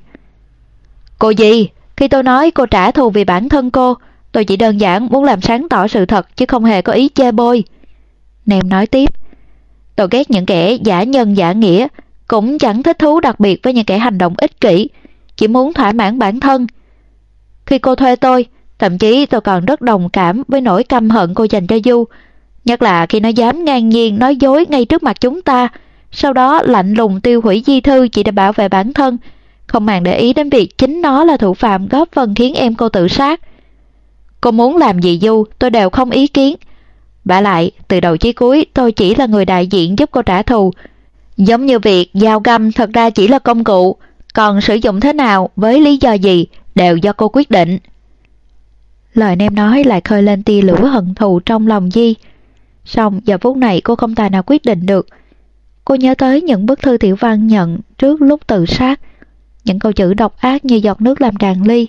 Cô gì? Khi tôi nói cô trả thù vì bản thân cô, tôi chỉ đơn giản muốn làm sáng tỏ sự thật chứ không hề có ý chê bôi. Nèm nói tiếp. Tôi ghét những kẻ giả nhân giả nghĩa, cũng chẳng thích thú đặc biệt với những kẻ hành động ích kỷ, chỉ muốn thỏa mãn bản thân. Khi cô thuê tôi, thậm chí tôi còn rất đồng cảm với nỗi căm hận cô dành cho Du, nhất là khi nó dám ngang nhiên nói dối ngay trước mặt chúng ta, sau đó lạnh lùng tiêu hủy di thư chỉ để bảo vệ bản thân, không màng để ý đến việc chính nó là thủ phạm góp phần khiến em cô tự sát. Cô muốn làm gì Du, tôi đều không ý kiến. Vả lại, từ đầu chí cuối tôi chỉ là người đại diện giúp cô trả thù. Giống như việc giao găm thật ra chỉ là công cụ, còn sử dụng thế nào với lý do gì đều do cô quyết định. Lời nem nói lại khơi lên tia lửa hận thù trong lòng Di. Xong giờ phút này cô không tài nào quyết định được. Cô nhớ tới những bức thư tiểu văn nhận trước lúc tự sát. Những câu chữ độc ác như giọt nước làm tràn ly.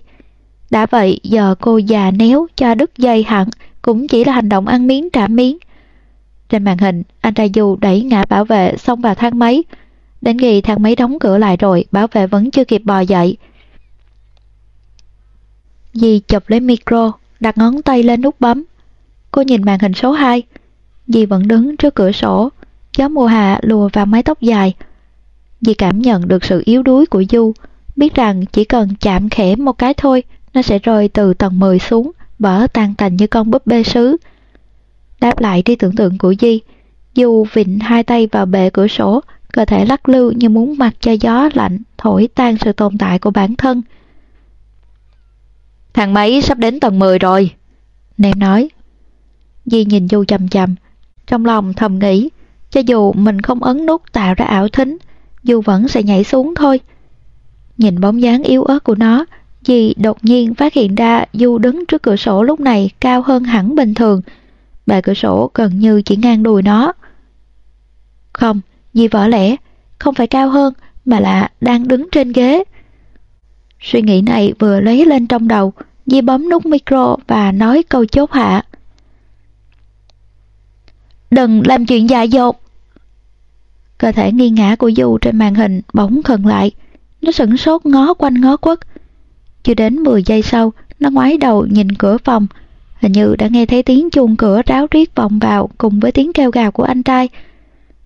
Đã vậy giờ cô già néo cho đứt dây hẳn cũng chỉ là hành động ăn miếng trả miếng. Trên màn hình, anh trai Du đẩy ngã bảo vệ xông vào thang máy. Đến khi thang máy đóng cửa lại rồi, bảo vệ vẫn chưa kịp bò dậy. Di chụp lấy micro, đặt ngón tay lên nút bấm. Cô nhìn màn hình số 2. Di vẫn đứng trước cửa sổ, gió mùa hạ lùa vào mái tóc dài. Di cảm nhận được sự yếu đuối của Du, biết rằng chỉ cần chạm khẽ một cái thôi, nó sẽ rơi từ tầng 10 xuống, vỡ tan tành như con búp bê sứ. Đáp lại đi tưởng tượng của Di, Du vịnh hai tay vào bệ cửa sổ, cơ thể lắc lư như muốn mặc cho gió lạnh thổi tan sự tồn tại của bản thân. Thằng máy sắp đến tầng 10 rồi. Nem nói. Di nhìn Du chầm chầm, trong lòng thầm nghĩ, cho dù mình không ấn nút tạo ra ảo thính, dù vẫn sẽ nhảy xuống thôi. Nhìn bóng dáng yếu ớt của nó, Di đột nhiên phát hiện ra Du đứng trước cửa sổ lúc này cao hơn hẳn bình thường. Bề cửa sổ gần như chỉ ngang đùi nó. Không, Di vỡ lẽ, không phải cao hơn mà là đang đứng trên ghế. Suy nghĩ này vừa lấy lên trong đầu, Di bấm nút micro và nói câu chốt hạ. Đừng làm chuyện dại dột. Cơ thể nghi ngã của Du trên màn hình bỗng khẩn lại. Nó sửng sốt ngó quanh ngó quất. Chưa đến 10 giây sau, nó ngoái đầu nhìn cửa phòng. Hình như đã nghe thấy tiếng chuông cửa ráo riết vọng vào cùng với tiếng kêu gào của anh trai.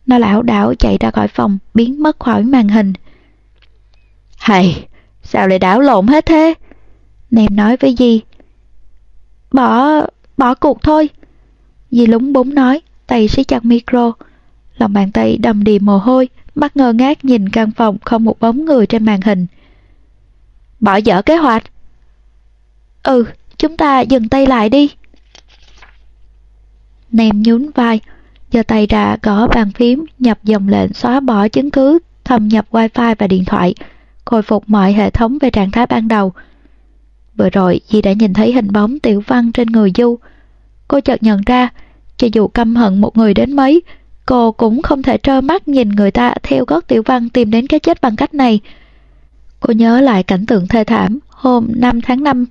Nó lão đảo chạy ra khỏi phòng, biến mất khỏi màn hình. Hầy, sao lại đảo lộn hết thế? Nem nói với Di. Bỏ, bỏ cuộc thôi. Di lúng búng nói, tay siết chặt micro. Lòng bàn tay đầm đìa mồ hôi, mắt ngơ ngác nhìn căn phòng không một bóng người trên màn hình. Bỏ dở kế hoạch. Ừ, chúng ta dừng tay lại đi. Nem nhún vai, giơ tay ra gõ bàn phím nhập dòng lệnh xóa bỏ chứng cứ thâm nhập wifi và điện thoại, khôi phục mọi hệ thống về trạng thái ban đầu. Vừa rồi Di đã nhìn thấy hình bóng tiểu văn trên người Du. Cô chợt nhận ra, cho dù căm hận một người đến mấy, cô cũng không thể trơ mắt nhìn người ta theo gót tiểu văn tìm đến cái chết bằng cách này. Cô nhớ lại cảnh tượng thê thảm hôm 5 tháng 5,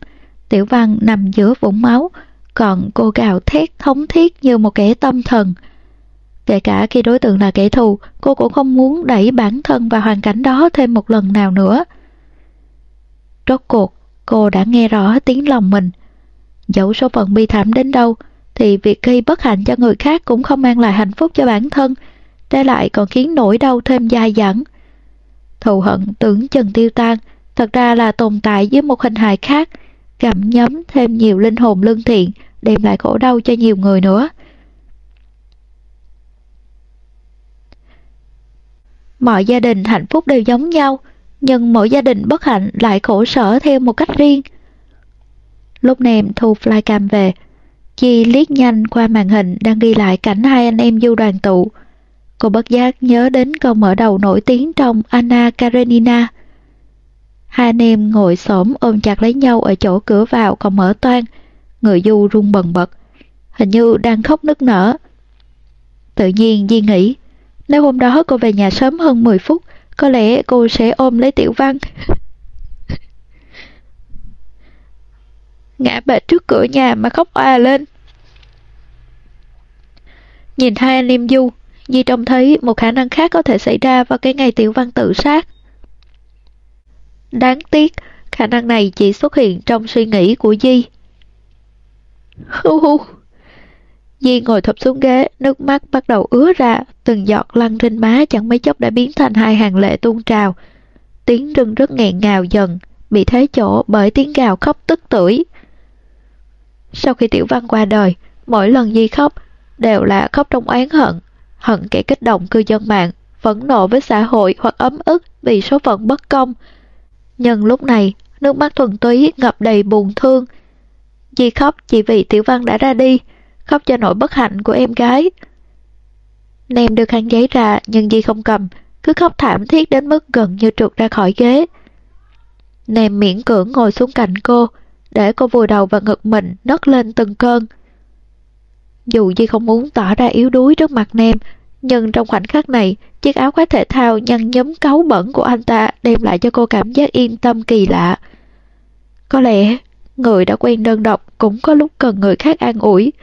tiểu văn nằm giữa vũng máu, còn cô gào thét thống thiết như một kẻ tâm thần. Kể cả khi đối tượng là kẻ thù, cô cũng không muốn đẩy bản thân vào hoàn cảnh đó thêm một lần nào nữa. Rốt cuộc, cô đã nghe rõ tiếng lòng mình. Dẫu số phận bi thảm đến đâu, thì việc gây bất hạnh cho người khác cũng không mang lại hạnh phúc cho bản thân, trái lại còn khiến nỗi đau thêm dài dẳng. Thù hận tưởng chừng tiêu tan, thật ra là tồn tại dưới một hình hài khác, gặm nhấm thêm nhiều linh hồn lương thiện, đem lại khổ đau cho nhiều người nữa. Mọi gia đình hạnh phúc đều giống nhau, nhưng mỗi gia đình bất hạnh lại khổ sở theo một cách riêng. Lúc nèm thu flycam về, Chi liếc nhanh qua màn hình đang ghi lại cảnh hai anh em du đoàn tụ. Cô bất giác nhớ đến câu mở đầu nổi tiếng trong Anna Karenina. Hai anh em ngồi xổm ôm chặt lấy nhau ở chỗ cửa vào còn mở toan, người du run bần bật, hình như đang khóc nức nở. Tự nhiên Di nghĩ, nếu hôm đó cô về nhà sớm hơn 10 phút, có lẽ cô sẽ ôm lấy Tiểu Văn. [LAUGHS] Ngã bệt trước cửa nhà mà khóc oà lên. Nhìn hai anh em Du, Di trông thấy một khả năng khác có thể xảy ra vào cái ngày Tiểu Văn tự sát. Đáng tiếc, khả năng này chỉ xuất hiện trong suy nghĩ của Di. Hu hu. Di ngồi thụp xuống ghế, nước mắt bắt đầu ứa ra, từng giọt lăn trên má chẳng mấy chốc đã biến thành hai hàng lệ tuôn trào. Tiếng rưng rất nghẹn ngào dần, bị thế chỗ bởi tiếng gào khóc tức tưởi. Sau khi Tiểu Văn qua đời, mỗi lần Di khóc đều là khóc trong oán hận, hận kẻ kích động cư dân mạng, phẫn nộ với xã hội hoặc ấm ức vì số phận bất công. Nhưng lúc này, nước mắt thuần túy ngập đầy buồn thương. Di khóc chỉ vì Tiểu Văn đã ra đi, khóc cho nỗi bất hạnh của em gái. Nem đưa khăn giấy ra nhưng Di không cầm, cứ khóc thảm thiết đến mức gần như trượt ra khỏi ghế. Nem miễn cưỡng ngồi xuống cạnh cô, để cô vùi đầu vào ngực mình nấc lên từng cơn. Dù Di không muốn tỏ ra yếu đuối trước mặt Nem, nhưng trong khoảnh khắc này, chiếc áo khoác thể thao nhăn nhúm cáu bẩn của anh ta đem lại cho cô cảm giác yên tâm kỳ lạ. Có lẽ, người đã quen đơn độc cũng có lúc cần người khác an ủi.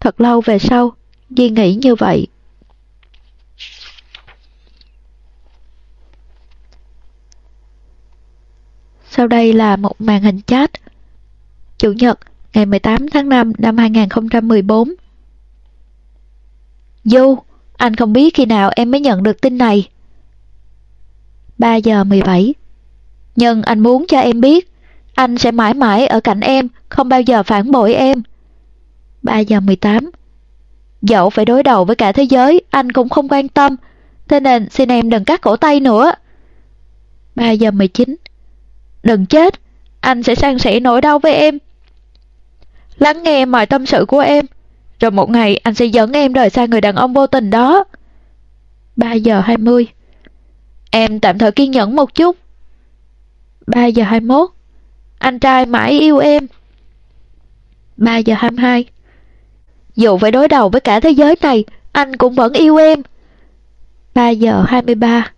Thật lâu về sau, Di nghĩ như vậy. Sau đây là một màn hình chat. Chủ nhật, ngày 18 tháng 5 năm 2014. Du, anh không biết khi nào em mới nhận được tin này. 3 giờ 17 Nhưng anh muốn cho em biết, anh sẽ mãi mãi ở cạnh em, không bao giờ phản bội em. 3 giờ 18 Dẫu phải đối đầu với cả thế giới, anh cũng không quan tâm, thế nên xin em đừng cắt cổ tay nữa. 3 giờ 19 Đừng chết, anh sẽ san sẻ nỗi đau với em. Lắng nghe mọi tâm sự của em, rồi một ngày anh sẽ dẫn em rời xa người đàn ông vô tình đó. 3 giờ 20 Em tạm thời kiên nhẫn một chút. 3 giờ 21 Anh trai mãi yêu em. 3 giờ 22 Dù phải đối đầu với cả thế giới này, anh cũng vẫn yêu em. 3 giờ 23